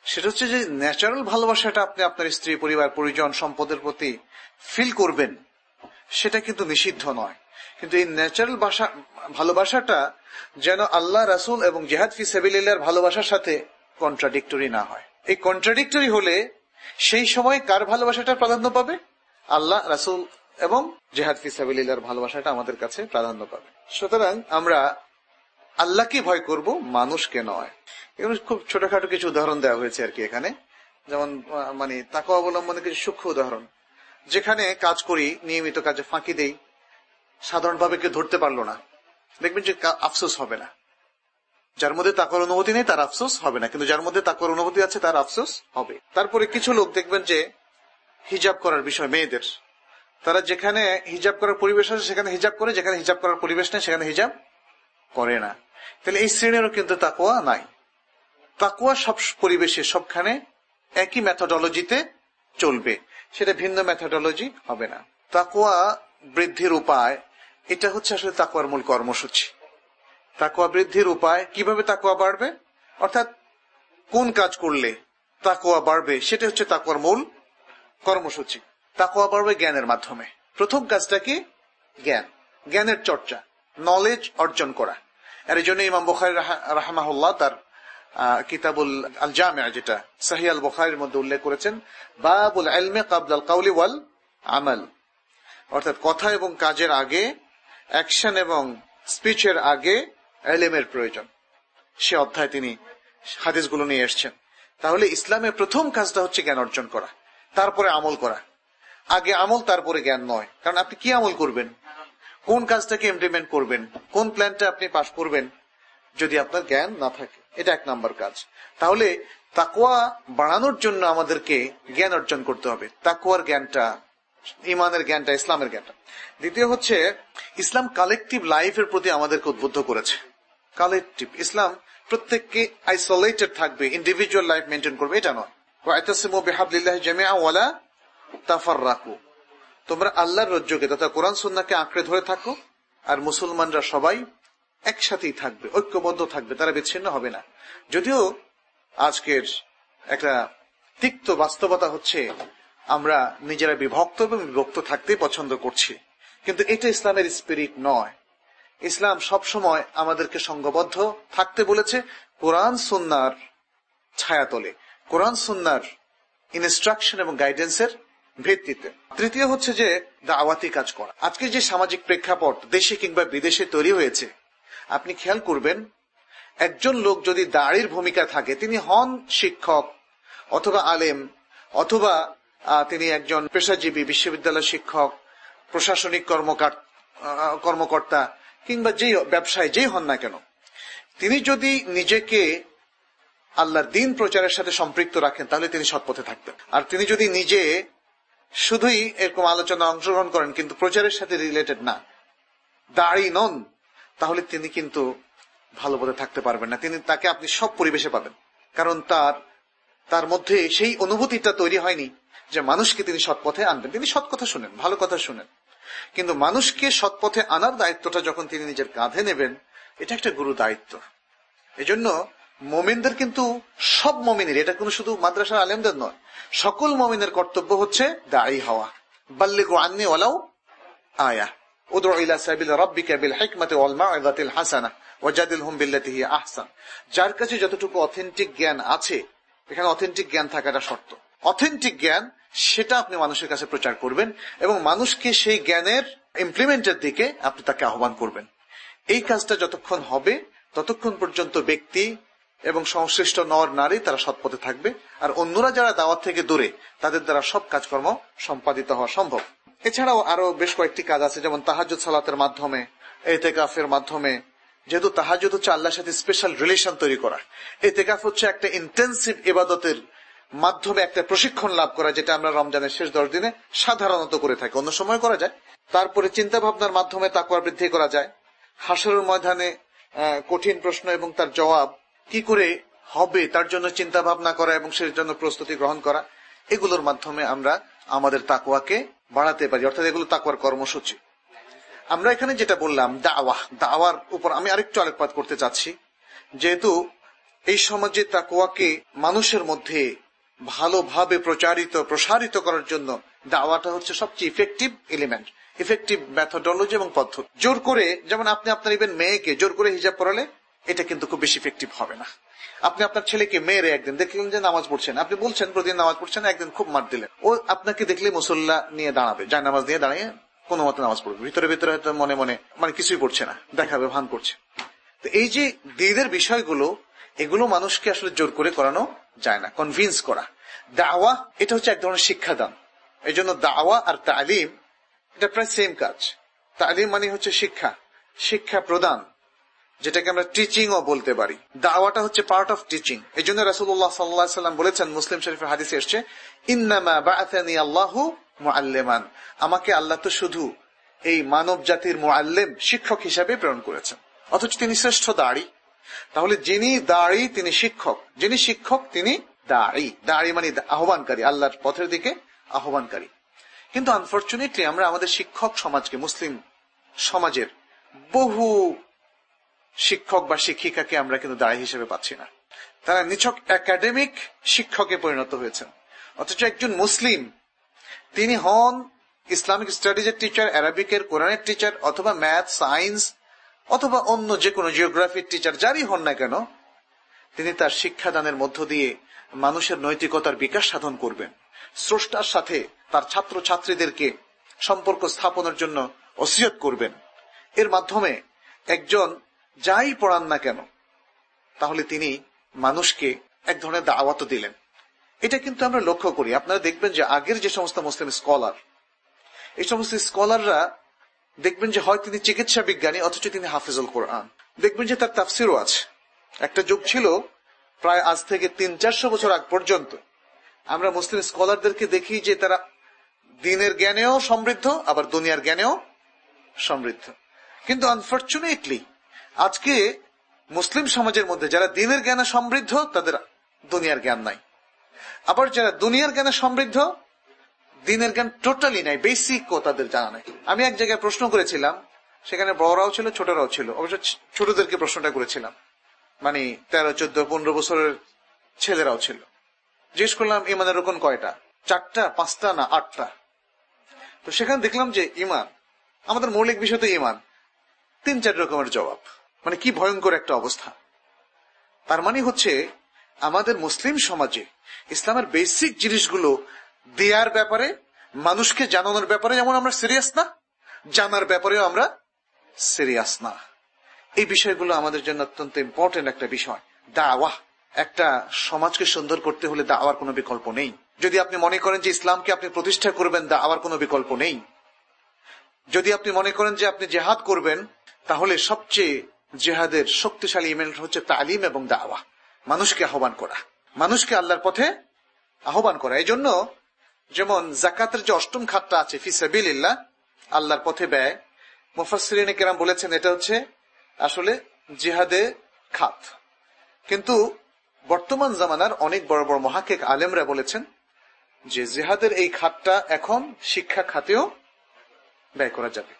সেটা হচ্ছে যে ন্যাচারাল ভালোবাসাটা আপনি আপনার স্ত্রী, পরিবার, পরিজন, সম্পদের প্রতি ফিল করবেন, সেটা কিন্তু নিষিদ্ধ নয়। কিন্তু এই ন্যাচারাল ভাষা, ভালোবাসাটা যেন আল্লাহ, রাসুল এবং জেহাদ ফি সাবিল্লার ভালোবাসার সাথে কন্ট্রাডিক্টরি না হয়। এই কন্ট্রাডিক্টরি হলে সেই সময় কার ভালোবাসাটা প্রাধান্য পাবে? আল্লাহ, রাসুল এবং জেহাদ ফি সাবিল্লার ভালোবাসাটা আমাদের কাছে প্রাধান্য পাবে। সুতরাং আমরা আল্লাহকে ভয় করব, মানুষকে নয়। এগুলো খুব ছোটখাটো কিছু উদাহরণ দেওয়া হয়েছে আর কি এখানে। যেমন মানে তাকে অবলম্বনে কিছু সূক্ষ্ম উদাহরণ। যেখানে কাজ করি, নিয়মিত কাজে ফাঁকি দেই সাধারণভাবে কেউ ধরতে পারল না। দেখবেন যে আফসোস হবে না। যার মধ্যে তাকর অনুভূতি নেই, তার আফসোস হবে না। কিন্তু যার মধ্যে তাকর অনুভূতি আছে, তার আফসোস হবে। তারপরে কিছু লোক দেখবেন যে হিজাব করার বিষয়, মেয়েদের। তারা যেখানে হিজাব করার পরিবেশ আছে, সেখানে হিজাব করে, যেখানে হিজাব করার পরিবেশ নেই, সেখানে হিজাব করে না। তাহলে এই শ্রেণীরও কিন্তু তাকুয়া নাই। তাকুয়া সব পরিবেশে, সবখানে একই মেথোডলজিতে চলবে। সেটা ভিন্ন মেথোডোলজি হবে না। তাকুয়া বৃদ্ধির উপায় এটা হচ্ছে আসলে তাকুয়ার মূল কর্মসূচি। তাকুয়া বৃদ্ধির উপায় কীভাবে তাকুয়া বাড়বে? অর্থাৎ কোন কাজ করলে তাকুয়া বাড়বে সেটা হচ্ছে তাকুয়ার মূল কর্মসূচি। তাকুয়া বাড়বে জ্ঞানের মাধ্যমে। প্রথম কাজটা কি? জ্ঞান। জ্ঞানের চর্চা নলেজ অর্জন করা। এই জন্য ইমাম বখারি রাহমাহুল্লাহ তার কিতাবুল আল জামিয়া যেটা সাহি আল বখারির মধ্যে উল্লেখ করেছেন, বাবুল আলমে কাবলাল কাউলি ওয়াল আমাল। অর্থাৎ কথা এবং কাজের আগে অ্যাকশন এবং স্পিচের আগে এলেমের প্রয়োজন। সে অধ্যায় তিনি হাদিসগুলো নিয়ে এসছেন। তাহলে ইসলামের প্রথম কাজটা হচ্ছে জ্ঞান অর্জন করা, তারপরে আমল করা। আগে আমল, তারপরে জ্ঞান নয়। কারণ আপনি কি আমল করবেন? কোন কাজটাকে ইমপ্লিমেন্ট করবেন? কোন প্ল্যানটা আপনি পাশ করবেন? যদি আপনার জ্ঞান না থাকে, এটা এক নাম্বার কাজ। তাহলে তাকুয়া বাড়ানোর জন্য আমাদেরকে জ্ঞান অর্জন করতে হবে। তাকুয়ার জ্ঞানটা ইমানের জ্ঞানটা, ইসলামের জ্ঞানটা। দ্বিতীয় হচ্ছে, ইসলাম কালেকটিভ লাইফের প্রতি আমাদেরকে উদ্বুদ্ধ করেছে। কালেকটিভ ইসলাম প্রত্যেককে আইসোলেটেড থাকবে ইন্ডিভিজুয়াল লাইফ মেনটেন করবে, এটা নয়। তোমরা আল্লাহর রজ্জকে, তথা কোরআন সুন্নাকে আঁকড়ে ধরে থাকো, আর মুসলমানরা সবাই একসাথেই থাকবে, ঐক্যবদ্ধ থাকবে, তারা বিচ্ছিন্ন হবে না। যদিও আজকের একটা তিক্ত বাস্তবতা হচ্ছে আমরা নিজেরা বিভক্ত এবং বিভক্ত থাকতে পছন্দ করছি। কিন্তু এটা ইসলামের স্পিরিট নয়। ইসলাম সবসময় আমাদেরকে সংঘবদ্ধ থাকতে বলেছে কোরআন, সুন্নার ছায়াতলে। কোরআন, সুন্নার ইনস্ট্রাকশন এবং গাইডেন্সের ভিত্তিতে। তৃতীয় হচ্ছে যে দাওয়াতি কাজ করা। আজকে যে সামাজিক প্রেক্ষাপট দেশে কিংবা বিদেশে তৈরি হয়েছে, আপনি খেয়াল করবেন, একজন লোক যদি দাড়ির ভূমিকা থাকে, তিনি হন শিক্ষক অথবা আলেম অথবা তিনি একজন পেশাজীবী বিশ্ববিদ্যালয় শিক্ষক, প্রশাসনিক কর্মকর্তা, কিংবা যেই ব্যবসায় যেই হন না কেন, তিনি যদি নিজেকে আল্লাহর দিন প্রচারের সাথে সম্পৃক্ত রাখেন, তাহলে তিনি সৎপথে থাকবেন আর তিনি যদি নিজে শুধুই এরকম আলোচনা অংশগ্রহণ করেন, কিন্তু প্রচারের সাথে রিলেটেড না, দাড়ি নন, তাহলে তিনি কিন্তু ভালো পথে থাকতে পারবেন না। তিনি, তাকে আপনি সব পরিবেশে পাবেন। কারণ তার তার মধ্যে সেই অনুভূতিটা তৈরি হয়নি যে মানুষকে তিনি সৎ পথে আনবেন। তিনি সৎ কথা শুনেন, ভালো কথা শুনেন। কিন্তু মানুষকে সৎ পথে আনার দায়িত্বটা যখন তিনি নিজের কাঁধে নেবেন, এটা একটা গুরু দায়িত্ব। এজন্য মোমিনদের কিন্তু সব মমিনের, এটা কোনো শুধু মাদ্রাসার আলেমদের নয়, সকল মমিনের কর্তব্য হচ্ছে দায়ী হওয়া। বাল্লে গো আন্নি ওলাও আয়া। যার কাছে যতটুকু অথেন্টিক জ্ঞান আছে, এখানে অথেন্টিক জ্ঞান থাকাটা শর্ত। অথেন্টিক জ্ঞান, সেটা আপনি মানুষের কাছে প্রচার করবেন এবং মানুষকে সেই জ্ঞানের ইমপ্লিমেন্টের দিকে আপনি তাকে আহ্বান করবেন। এই কাজটা যতক্ষণ হবে, ততক্ষণ পর্যন্ত ব্যক্তি এবং সংশ্লিষ্ট নর, নারী তারা সৎপথে থাকবে আর অন্যরা যারা দাওয়াত থেকে দূরে, তাদের দ্বারা সব কাজকর্ম সম্পাদিত হওয়া সম্ভব। এছাড়াও আরও বেশ কয়েকটি কাজ আছে, যেমন তাহাজুদ সালাতের মাধ্যমে, এতেকাফের মাধ্যমে, যেহেতু তাহাজুদ হচ্ছে আল্লাহর সাথে স্পেশাল রিলেশন তৈরি করা। এতেকাফ হচ্ছে একটা ইন্টেন্সিভ ইবাদতের মাধ্যমে একটা প্রশিক্ষণ লাভ করা, যেটা আমরা রমজানের শেষ দশ দিনে সাধারণত করে থাকি। অন্য সময় করা যায়। তারপরে চিন্তা ভাবনার মাধ্যমে তাকুয়া বৃদ্ধি করা যায়। হাসরের ময়দানে কঠিন প্রশ্ন এবং তার জবাব, কি করে হবে তার জন্য চিন্তা ভাবনা করা এবং সেই জন্য প্রস্তুতি গ্রহণ করা, এগুলোর মাধ্যমে আমরা আমাদের তাকুয়াকে বাড়াতে পারি। অর্থাৎ এগুলো তাকুয়ার কর্মসূচি। আমরা এখানে যেটা বললাম দাওয়া দাওয়ার উপর আমি আরেকটু আলোকপাত করতে চাচ্ছি। যেহেতু এই সমাজে তাকুয়াকে মানুষের মধ্যে ভালোভাবে প্রচারিত, প্রসারিত করার জন্য দাওয়াটা হচ্ছে সবচেয়ে ইফেক্টিভ এলিমেন্ট ইফেক্টিভ মেথোডোলজি এবং পদ্ধতি। জোর করে, যেমন আপনি আপনার ইভেন মেয়েকে জোর করে হিজাব পড়ালে এটা কিন্তু খুব বেশি ইফেক্টিভ হবে না। আপনি আপনার ছেলেকে, মেয়েরে একদিন দেখলেন যে নামাজ পড়ছেন, আপনি বলছেন প্রতিদিন নামাজ পড়ছেন, একদিন খুব মার দিলেন। ও আপনাকে দেখলে মুসল্লা নিয়ে দাঁড়াবে যায় নামাজ নিয়ে দাঁড়িয়ে কোনো মতে নামাজ পড়বে। ভিতরে ভিতরে হয়তো মনে মনে মানে কিছুই পড়ছে না, দেখাবে, ভান করছে। তো এই যে দিদের বিষয়গুলো এগুলো মানুষকে আসলে জোর করে করানো যায় না কনভিন্স করা। দাওয়া, এটা হচ্ছে এক ধরনের শিক্ষাদান। এই জন্য দাওয়া আর তালিম, এটা প্রায় সেম কাজ। তালিম মানে হচ্ছে শিক্ষা শিক্ষা প্রদান, যেটাকে আমরা টিচিং ও বলতে পারি। দাওয়াটা হচ্ছে পার্ট অফ টিচিং এই জন্য রাসুল্লাহ সাল্লাম বলেছেন, মুসলিম শরীফের হাদিসে এসছে, ইন্নামা আল্লাহু আমাকে আল্লাহ তো শুধু এই মানব জাতির মুআল্লিম শিক্ষক হিসাবে প্রেরণ করেছেন। অথচ তিনি শ্রেষ্ঠ দাড়ি। তাহলে যিনি দাড়ি, তিনি শিক্ষক। যিনি শিক্ষক, তিনি দাড়ি। দাড়ি মানে আহ্বানকারী, আল্লাহর পথের দিকে আহ্বানকারী। কিন্তু আনফর্চুনেটলি আমরা আমাদের শিক্ষক সমাজকে, মুসলিম সমাজের বহু শিক্ষক বা শিক্ষিকাকে আমরা কিন্তু দায়ী হিসেবে পাচ্ছি না। তারা নিছক একাডেমিক শিক্ষকে পরিণত হয়েছেন। অথচ একজন মুসলিম, তিনি হন ইসলামিক স্টাডিজের টিচার অ্যারাবিকের কোরআনের টিচার অথবা ম্যাথ সায়েন্স অথবা অন্য যে কোনো জিওগ্রাফির টিচার যারই হন না কেন, তিনি তার শিক্ষাদানের মধ্য দিয়ে মানুষের নৈতিকতার বিকাশ সাধন করবেন। স্রষ্টার সাথে তার ছাত্র ছাত্রীদেরকে সম্পর্ক স্থাপনের জন্য ওসিয়ত করবেন। এর মাধ্যমে একজন যাই পড়ান না কেন, তাহলে তিনি মানুষকে এক ধরনের দাওয়াত দিলেন। এটা কিন্তু আমরা লক্ষ্য করি। আপনারা দেখবেন যে আগের যে সমস্ত মুসলিম স্কলার এই সমস্ত স্কলাররা দেখবেন যে হয় তিনি চিকিৎসা বিজ্ঞানী, অথচ তিনি হাফিজুল কোরআন। দেখবেন যে তার তাফসিরও আছে। একটা যুগ ছিল, প্রায় আজ থেকে তিন, চারশো বছর আগ পর্যন্ত। আমরা মুসলিম স্কলারদেরকে দেখি যে তারা দিনের জ্ঞানেও সমৃদ্ধ, আবার দুনিয়ার জ্ঞানেও সমৃদ্ধ। কিন্তু আনফর্চুনেটলি আজকে মুসলিম সমাজের মধ্যে যারা দিনের জ্ঞানে সমৃদ্ধ, তাদের দুনিয়ার জ্ঞান নাই। আবার যারা দুনিয়ার জ্ঞানে সমৃদ্ধ দিনের জ্ঞান টোটালি নাই বেসিক ও তাদের জানা নাই। আমি এক জায়গায় প্রশ্ন করেছিলাম, সেখানে বড়রাও ছিল, ছোটরাও ছিল। অবশ্য ছোটদেরকে প্রশ্নটা করেছিলাম। মানে তেরো, চোদ্দ, পনেরো বছরের ছেলেরাও ছিল। জিজ্ঞেস করলাম, ইমানের রকম কয়টা? চারটা, পাঁচটা না আটটা? তো সেখানে দেখলাম যে ইমান, আমাদের মৌলিক বিষয় তো ইমান। তিন, চার রকমের জবাব। মানে কি ভয়ঙ্কর একটা অবস্থা। তার মানে হচ্ছে, আমাদের মুসলিম সমাজে ইসলামের বেসিক জিনিসগুলো দেয়ার ব্যাপারে, মানুষকে জানানোর ব্যাপারে, যেমন আমরা সিরিয়াস না, জানার ব্যাপারেও আমরা সিরিয়াস না। এই বিষয়গুলো আমাদের জন্য অত্যন্ত ইম্পর্টেন্ট একটা বিষয়। দাওয়াহ একটা সমাজকে সুন্দর করতে হলে দাওয়ার কোনো বিকল্প নেই। যদি আপনি মনে করেন যে ইসলামকে আপনি প্রতিষ্ঠা করবেন, দাওয়ার কোনো বিকল্প নেই। যদি আপনি মনে করেন যে আপনি জেহাদ করবেন, তাহলে সবচেয়ে জেহাদের শক্তিশালী ইমেল হচ্ছে তালিম এবং দাওয়া। মানুষকে আহ্বান করা। মানুষকে আল্লাহর পথে আহ্বান করা। এই জন্য যেমন জাকাতের যে অষ্টম খাতটা আছে ফিসাবিল্লাহ আল্লাহর পথে ব্যয় মুফাসরিনে কেরাম বলেছেন এটা হচ্ছে আসলে জিহাদে খাত। কিন্তু বর্তমান জামানার অনেক বড় বড় মহাকেক আলেমরা বলেছেন যে জেহাদের এই খাতটা এখন শিক্ষা খাতেও ব্যয় করা যাবে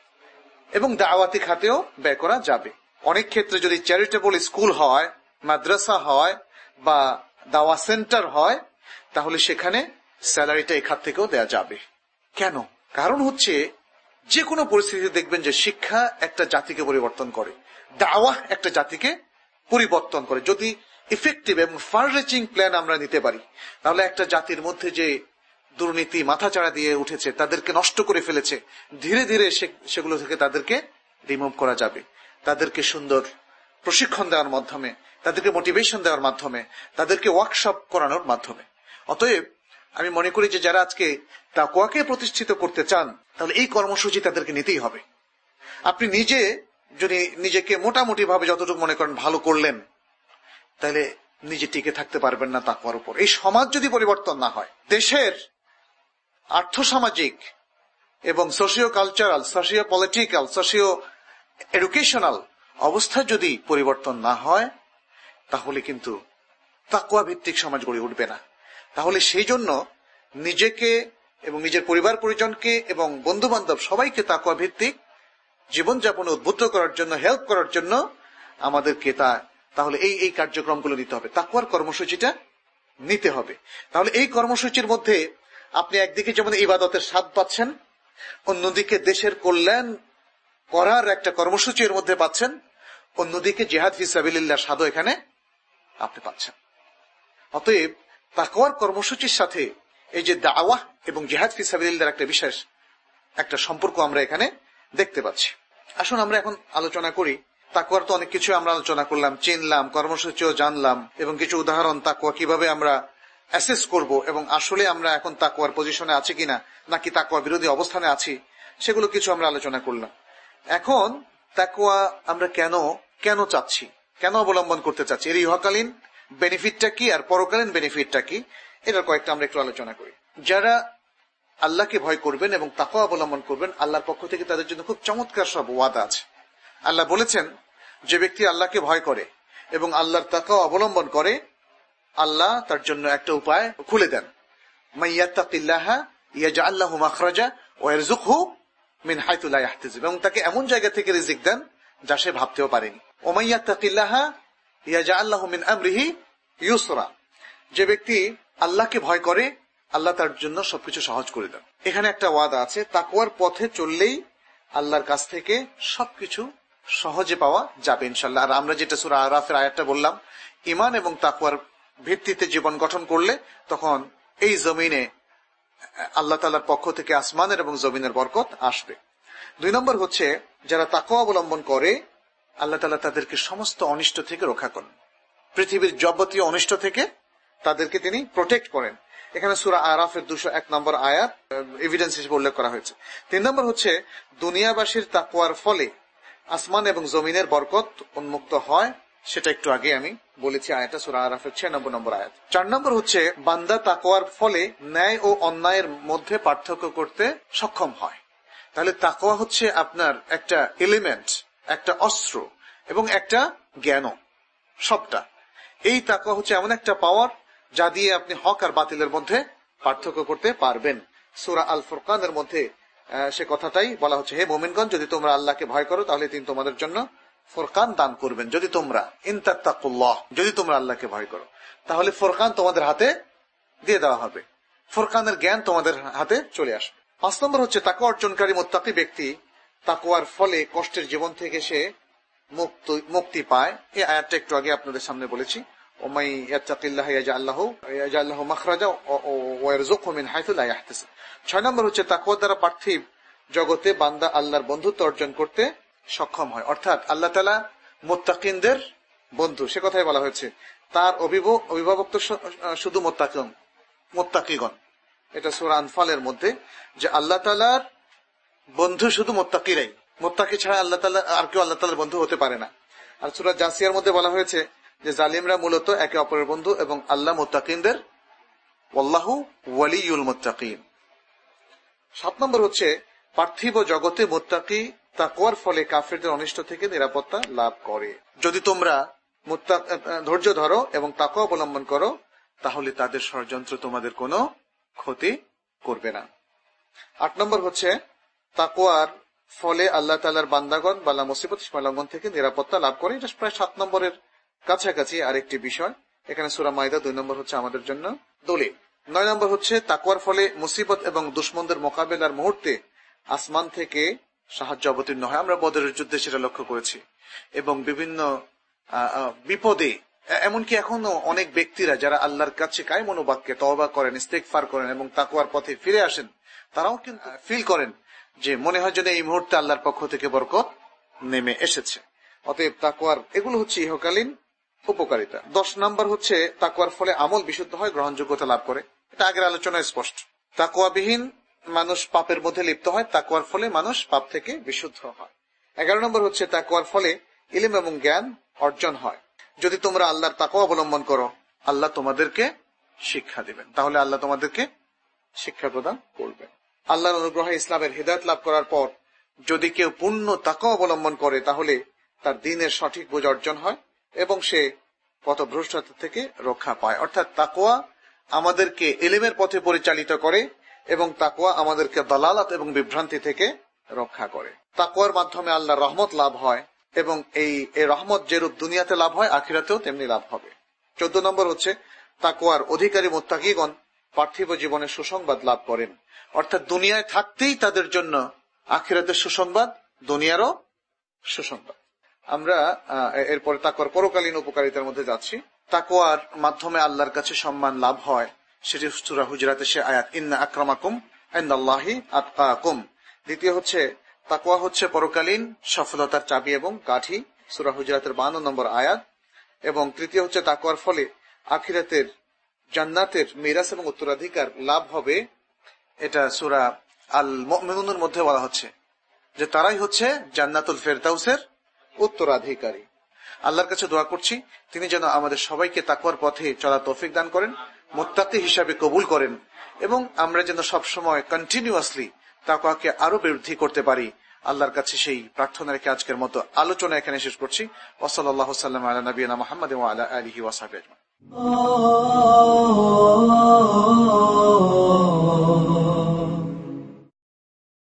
এবং দাওয়াতি খাতেও ব্যয় করা যাবে। অনেক ক্ষেত্রে যদি চ্যারিটেবল স্কুল হয়, মাদ্রাসা হয় বা দাওয়া সেন্টার হয়, তাহলে সেখানে স্যালারিটা এখান থেকেও দেয়া যাবে। কেন? কারণ হচ্ছে যে কোনো পরিস্থিতিতে দেখবেন যে শিক্ষা একটা জাতিকে পরিবর্তন করে দাওয়া একটা জাতিকে পরিবর্তন করে। যদি ইফেক্টিভ এবং ফার প্ল্যান আমরা নিতে পারি, তাহলে একটা জাতির মধ্যে যে দুর্নীতি মাথাচাড়া দিয়ে উঠেছে, তাদেরকে নষ্ট করে ফেলেছে, ধীরে ধীরে সেগুলো থেকে তাদেরকে রিমুভ করা যাবে। তাদেরকে সুন্দর প্রশিক্ষণ দেওয়ার মাধ্যমে, তাদেরকে মোটিভেশন দেওয়ার মাধ্যমে, তাদেরকে ওয়ার্কশপ করানোর মাধ্যমে। অতএব আমি মনে করি যে যারা আজকে তাকুয়াকে প্রতিষ্ঠিত করতে চান, তাহলে এই কর্মসূচি তাদেরকে নিতেই হবে। আপনি নিজে যদি নিজেকে মোটামুটি ভাবে যতটুকু মনে করেন ভালো করলেন, তাহলে নিজে টিকে থাকতে পারবেন না তাকুয়ার উপর। এই সমাজ যদি পরিবর্তন না হয়, দেশের আর্থসামাজিক এবং socio cultural socio political socio educational অবস্থা যদি পরিবর্তন না হয়, তাহলে কিন্তু তাকুয়া ভিত্তিক সমাজ গড়ে উঠবে না। তাহলে সেই জন্য নিজেকে এবং নিজের পরিবার পরিজনকে এবং বন্ধু বান্ধব সবাইকে তাকুয়া ভিত্তিক জীবনযাপনে উদ্বুদ্ধ করার জন্য হেল্প করার জন্য আমাদেরকে তা, তাহলে এই এই কার্যক্রমগুলো নিতে হবে। তাকুয়ার কর্মসূচিটা নিতে হবে। তাহলে এই কর্মসূচির মধ্যে আপনি একদিকে যেমন ইবাদতের স্বাদ পাচ্ছেন, অন্যদিকে দেশের কল্যাণ করার একটা কর্মসূচি এর মধ্যে পাচ্ছেন, অন্যদিকে জেহাদ হিসাবিল্লাহ স্বাদও এখানে আপনি পাচ্ছেন। অতএব তাকওয়ার কর্মসূচির সাথে এই যে দাওয়া এবং জেহাদ ফিসাবিল্লার একটা বিশেষ একটা সম্পর্ক আমরা এখানে দেখতে পাচ্ছি। আসুন আমরা এখন আলোচনা করি। তাকুয়ার তো অনেক কিছু আমরা আলোচনা করলাম, চিনলাম, কর্মসূচিও জানলাম এবং কিছু উদাহরণ তাকুয়া কীভাবে আমরা অ্যাসেস করব এবং আসলে আমরা এখন তাকুয়ার পজিশনে আছি কিনা, নাকি তাকুয়া বিরোধী অবস্থানে আছি, সেগুলো কিছু আমরা আলোচনা করলাম। এখন তাকুয়া আমরা কেন কেন চাচ্ছি, কেন অবলম্বন করতে চাচ্ছি? এর ইহকালীন বেনিফিটটা কি আর পরকালীন বেনিফিটটা কি, এটার কয়েকটা আমরা একটু আলোচনা করি। যারা আল্লাহকে ভয় করবেন এবং তাকুয়া অবলম্বন করবেন, আল্লাহর পক্ষ থেকে তাদের জন্য খুব চমৎকার সব ওয়াদা আছে। আল্লাহ বলেছেন, যে ব্যক্তি আল্লাহকে ভয় করে এবং আল্লাহর তাকাও অবলম্বন করে, আল্লাহ তার জন্য একটা উপায় খুলে দেন। এবং তাকে এমন জায়গা থেকে রিজিক দেন যা সে ভাবতেও পারেনি। ওমাইয়াত্তাকিল্লাহা ইয়াজআল্লাহু মিন আমরিহি যে ব্যক্তি আল্লাহকে ভয় করে, আল্লাহ তার জন্য সবকিছু সহজ করে দেন। এখানে একটা ওয়াদা আছে তাকুয়ার পথে চললেই আল্লাহর কাছ থেকে সবকিছু সহজে পাওয়া যাবে ইনশাল্লাহ আর আমরা যেটা সুরা আরাফের আয়াতটা বললাম ইমান এবং তাকুয়ার ভিত্তিতে জীবন গঠন করলে তখন এই জমিনে আল্লাহ তালার পক্ষ থেকে আসমানের এবং জমিনের বরকত আসবে। দুই নম্বর হচ্ছে, যারা তাকুয়া অবলম্বন করে আল্লাহ তালা তাদেরকে সমস্ত অনিষ্ট থেকে রক্ষা করেন। পৃথিবীর যাবতীয় অনিষ্ট থেকে তাদেরকে তিনি প্রোটেক্ট করেন। এখানে সুরা আরাফের দুশো এক নম্বর আয়াত এভিডেন্স হিসেবে উল্লেখ করা হয়েছে। তিন নম্বর হচ্ছে, দুনিয়াবাসীর তাকুয়ার ফলে আসমান এবং জমিনের বরকত উন্মুক্ত হয়, সেটা একটু আগে আমি বলেছি আয়াটা সুরা আরাফের ছয় নম্বর নম্বর আয়াত। চার নম্বর হচ্ছে, বান্দা তাকোয়ার ফলে ন্যায় ও অন্যায়ের মধ্যে পার্থক্য করতে সক্ষম হয়। তাহলে তাকোয়া হচ্ছে আপনার একটা এলিমেন্ট একটা অস্ত্র এবং একটা জ্ঞানও, সবটা। এই তাকোয়া হচ্ছে এমন একটা পাওয়ার যা দিয়ে আপনি হক আর বাতিলের মধ্যে পার্থক্য করতে পারবেন। সুরা আল ফুরকানের মধ্যে সে কথাটাই বলা হচ্ছে, হে মোমিনগঞ্জ যদি তোমরা আল্লাহকে ভয় করো, তাহলে তিনি তোমাদের জন্য ফোরকান দান করবেন। যদি তোমরা ইনতাত্তাকুল্লাহ যদি তোমরা আল্লাহকে ভয় করো, তাহলে ফোরকান তোমাদের হাতে দিয়ে দেওয়া হবে। ফোরকানের জ্ঞান তোমাদের হাতে চলে আসবে। পাঁচ নম্বর হচ্ছে তাকে অর্জনকারী মোত্তাকি ব্যক্তি তাকুয়ার ফলে কষ্টের জীবন থেকে সে মুক্তি পায়। এই আয়াতটা একটু আগে আপনাদের সামনে বলেছি। ওমাই মাখরাজা ছয় নম্বর হচ্ছে দ্বারা পার্থিব জগতে বান্দা আল্লাহর বন্ধুত্ব অর্জন করতে সক্ষম হয়। অর্থাৎ আল্লাহ তালা মোত্তাকিনদের বন্ধু। সে কথাই বলা হয়েছে। তার অভিভাবক তো শুধু মোত্তাকিন, মোত্তাকিগণ। এটা সুরা আনফালের মধ্যে যে আল্লাহ তালার বন্ধু শুধু মোত্তাকিরাই। মোত্তাকি ছাড়া আল্লাহ তালা আর কেউ আল্লাহ বন্ধু হতে পারে না। আর সুরা জাসিয়ার মধ্যে বলা হয়েছে যে, জালিমরা মূলত একে অপরের বন্ধু এবং আল্লাহ মোত্তাকিনদের, ওয়াল্লাহু ওয়ালিউল সাত নম্বর হচ্ছে, পার্থিব জগতে মোত্তাকি তাকওয়ার ফলে কাফেরদের অনিষ্ট থেকে নিরাপত্তা লাভ করে। যদি তোমরা ধৈর্য ধরো এবং তাকে অবলম্বন করো, তাহলে তাদের ষড়যন্ত্র তোমাদের কোনো ক্ষতি করবে না। আট নম্বর হচ্ছে তাকওয়ার ফলে আল্লাহ তালার বান্দাগণ বাল্লা মুসিবত, সীমালঙ্ঘন থেকে নিরাপত্তা লাভ করে। এটা প্রায় সাত নম্বরের কাছাকাছি আরেকটি বিষয়। এখানে সুরা মাইদা দুই নম্বর হচ্ছে আমাদের জন্য দলিল। নয় নম্বর হচ্ছে তাকুয়ার ফলে মুসিবত এবং দুশ্মনদের মোকাবেলার মুহূর্তে আসমান থেকে সাহায্য অবতীর্ণ হয়। আমরা বদরের যুদ্ধে সেটা লক্ষ্য করেছি। এবং বিভিন্ন বিপদে এমনকি এখনও অনেক ব্যক্তিরা যারা আল্লাহর কাছে কায় মনোবাক্যে তবা করেন ইস্তেকফার করেন এবং তাকুয়ার পথে ফিরে আসেন, তারাও কিন্তু ফিল করেন। যে মনে হয় যেন এই মুহূর্তে আল্লাহর পক্ষ থেকে বরকত নেমে এসেছে। অতএব তাকুয়ার এগুলো হচ্ছে ইহকালীন উপকারিতা। দশ নাম্বার হচ্ছে তাকুয়ার ফলে আমল বিশুদ্ধ হয়, গ্রহণযোগ্যতা লাভ করে। এটা আগের আলোচনায় স্পষ্ট। তাকুয়াবিহীন মানুষ পাপের মধ্যে লিপ্ত হয় তাকুয়ার ফলে মানুষ পাপ থেকে বিশুদ্ধ হয়। এগারো নম্বর হচ্ছে তাকুয়ার ফলে ইলিম এবং জ্ঞান অর্জন হয়। যদি তোমরা আল্লাহর তাকুয়া অবলম্বন করো, আল্লাহ তোমাদেরকে শিক্ষা দিবেন। তাহলে আল্লাহ তোমাদেরকে শিক্ষা প্রদান করবেন। আল্লাহর অনুগ্রহে ইসলামের হৃদায়ত লাভ করার পর যদি কেউ পূর্ণ তাকুয়া অবলম্বন করে, তাহলে তার দিনের সঠিক বোঝ অর্জন হয় এবং সে পথভ্রষ্টতা থেকে রক্ষা পায়। অর্থাৎ তাকুয়া আমাদেরকে এলিমের পথে পরিচালিত করে এবং তাকোয়া আমাদেরকে দালালাত এবং বিভ্রান্তি থেকে রক্ষা করে। তাকোয়ার মাধ্যমে আল্লাহ রহমত লাভ হয় এবং এই রহমত যেরূপ দুনিয়াতে লাভ হয়, আখিরাতেও তেমনি লাভ হবে। চোদ্দ নম্বর হচ্ছে তাকোয়ার অধিকারী মোত্তাকিগণ পার্থিব জীবনে সুসংবাদ লাভ করেন। অর্থাৎ দুনিয়ায় থাকতেই তাদের জন্য আখিরাতের সুসংবাদ, দুনিয়ারও সুসংবাদ। আমরা এরপরে তাকুয়ার পরকালীন উপকারিতার মধ্যে যাচ্ছি। তাকুয়ার মাধ্যমে আল্লাহর কাছে সম্মান লাভ হয়। সেটি সুরা হুজরাতে সে আয়াত, ইন্না আক্রমাকুম আইন্দাল্লাহি আতকাকুম দ্বিতীয় হচ্ছে তাকুয়া হচ্ছে পরকালীন সফলতার চাবি এবং কাঠি। সুরা হুজরাতের বান্ন নম্বর আয়াত। এবং তৃতীয় হচ্ছে তাকুয়ার ফলে আখিরাতের জান্নাতের মিরাস এবং উত্তরাধিকার লাভ হবে, এটা সুরা আল মিনুনের মধ্যে বলা হচ্ছে। যে তারাই হচ্ছে জান্নাতুল ফেরদাউসের উত্তরাধিকারী। আল্লাহর কাছে দোয়া করছি, তিনি যেন আমাদের সবাইকে তাকুয়ার পথে চলা তৌফিক দান করেন, মোত্তাকি হিসাবে কবুল করেন, এবং আমরা যেন সবসময় কন্টিনিউয়াসলি তাকুয়াকে আরও বৃদ্ধি করতে পারি। আল্লাহর কাছে সেই প্রার্থনা রেখে আজকের মতো আলোচনা এখানে শেষ করছি। ওসল আল্লাহ সাল্লাম আলা নবীনা মোহাম্মদ আলা আলহি ওয়াসাহ Oh. oh, oh, oh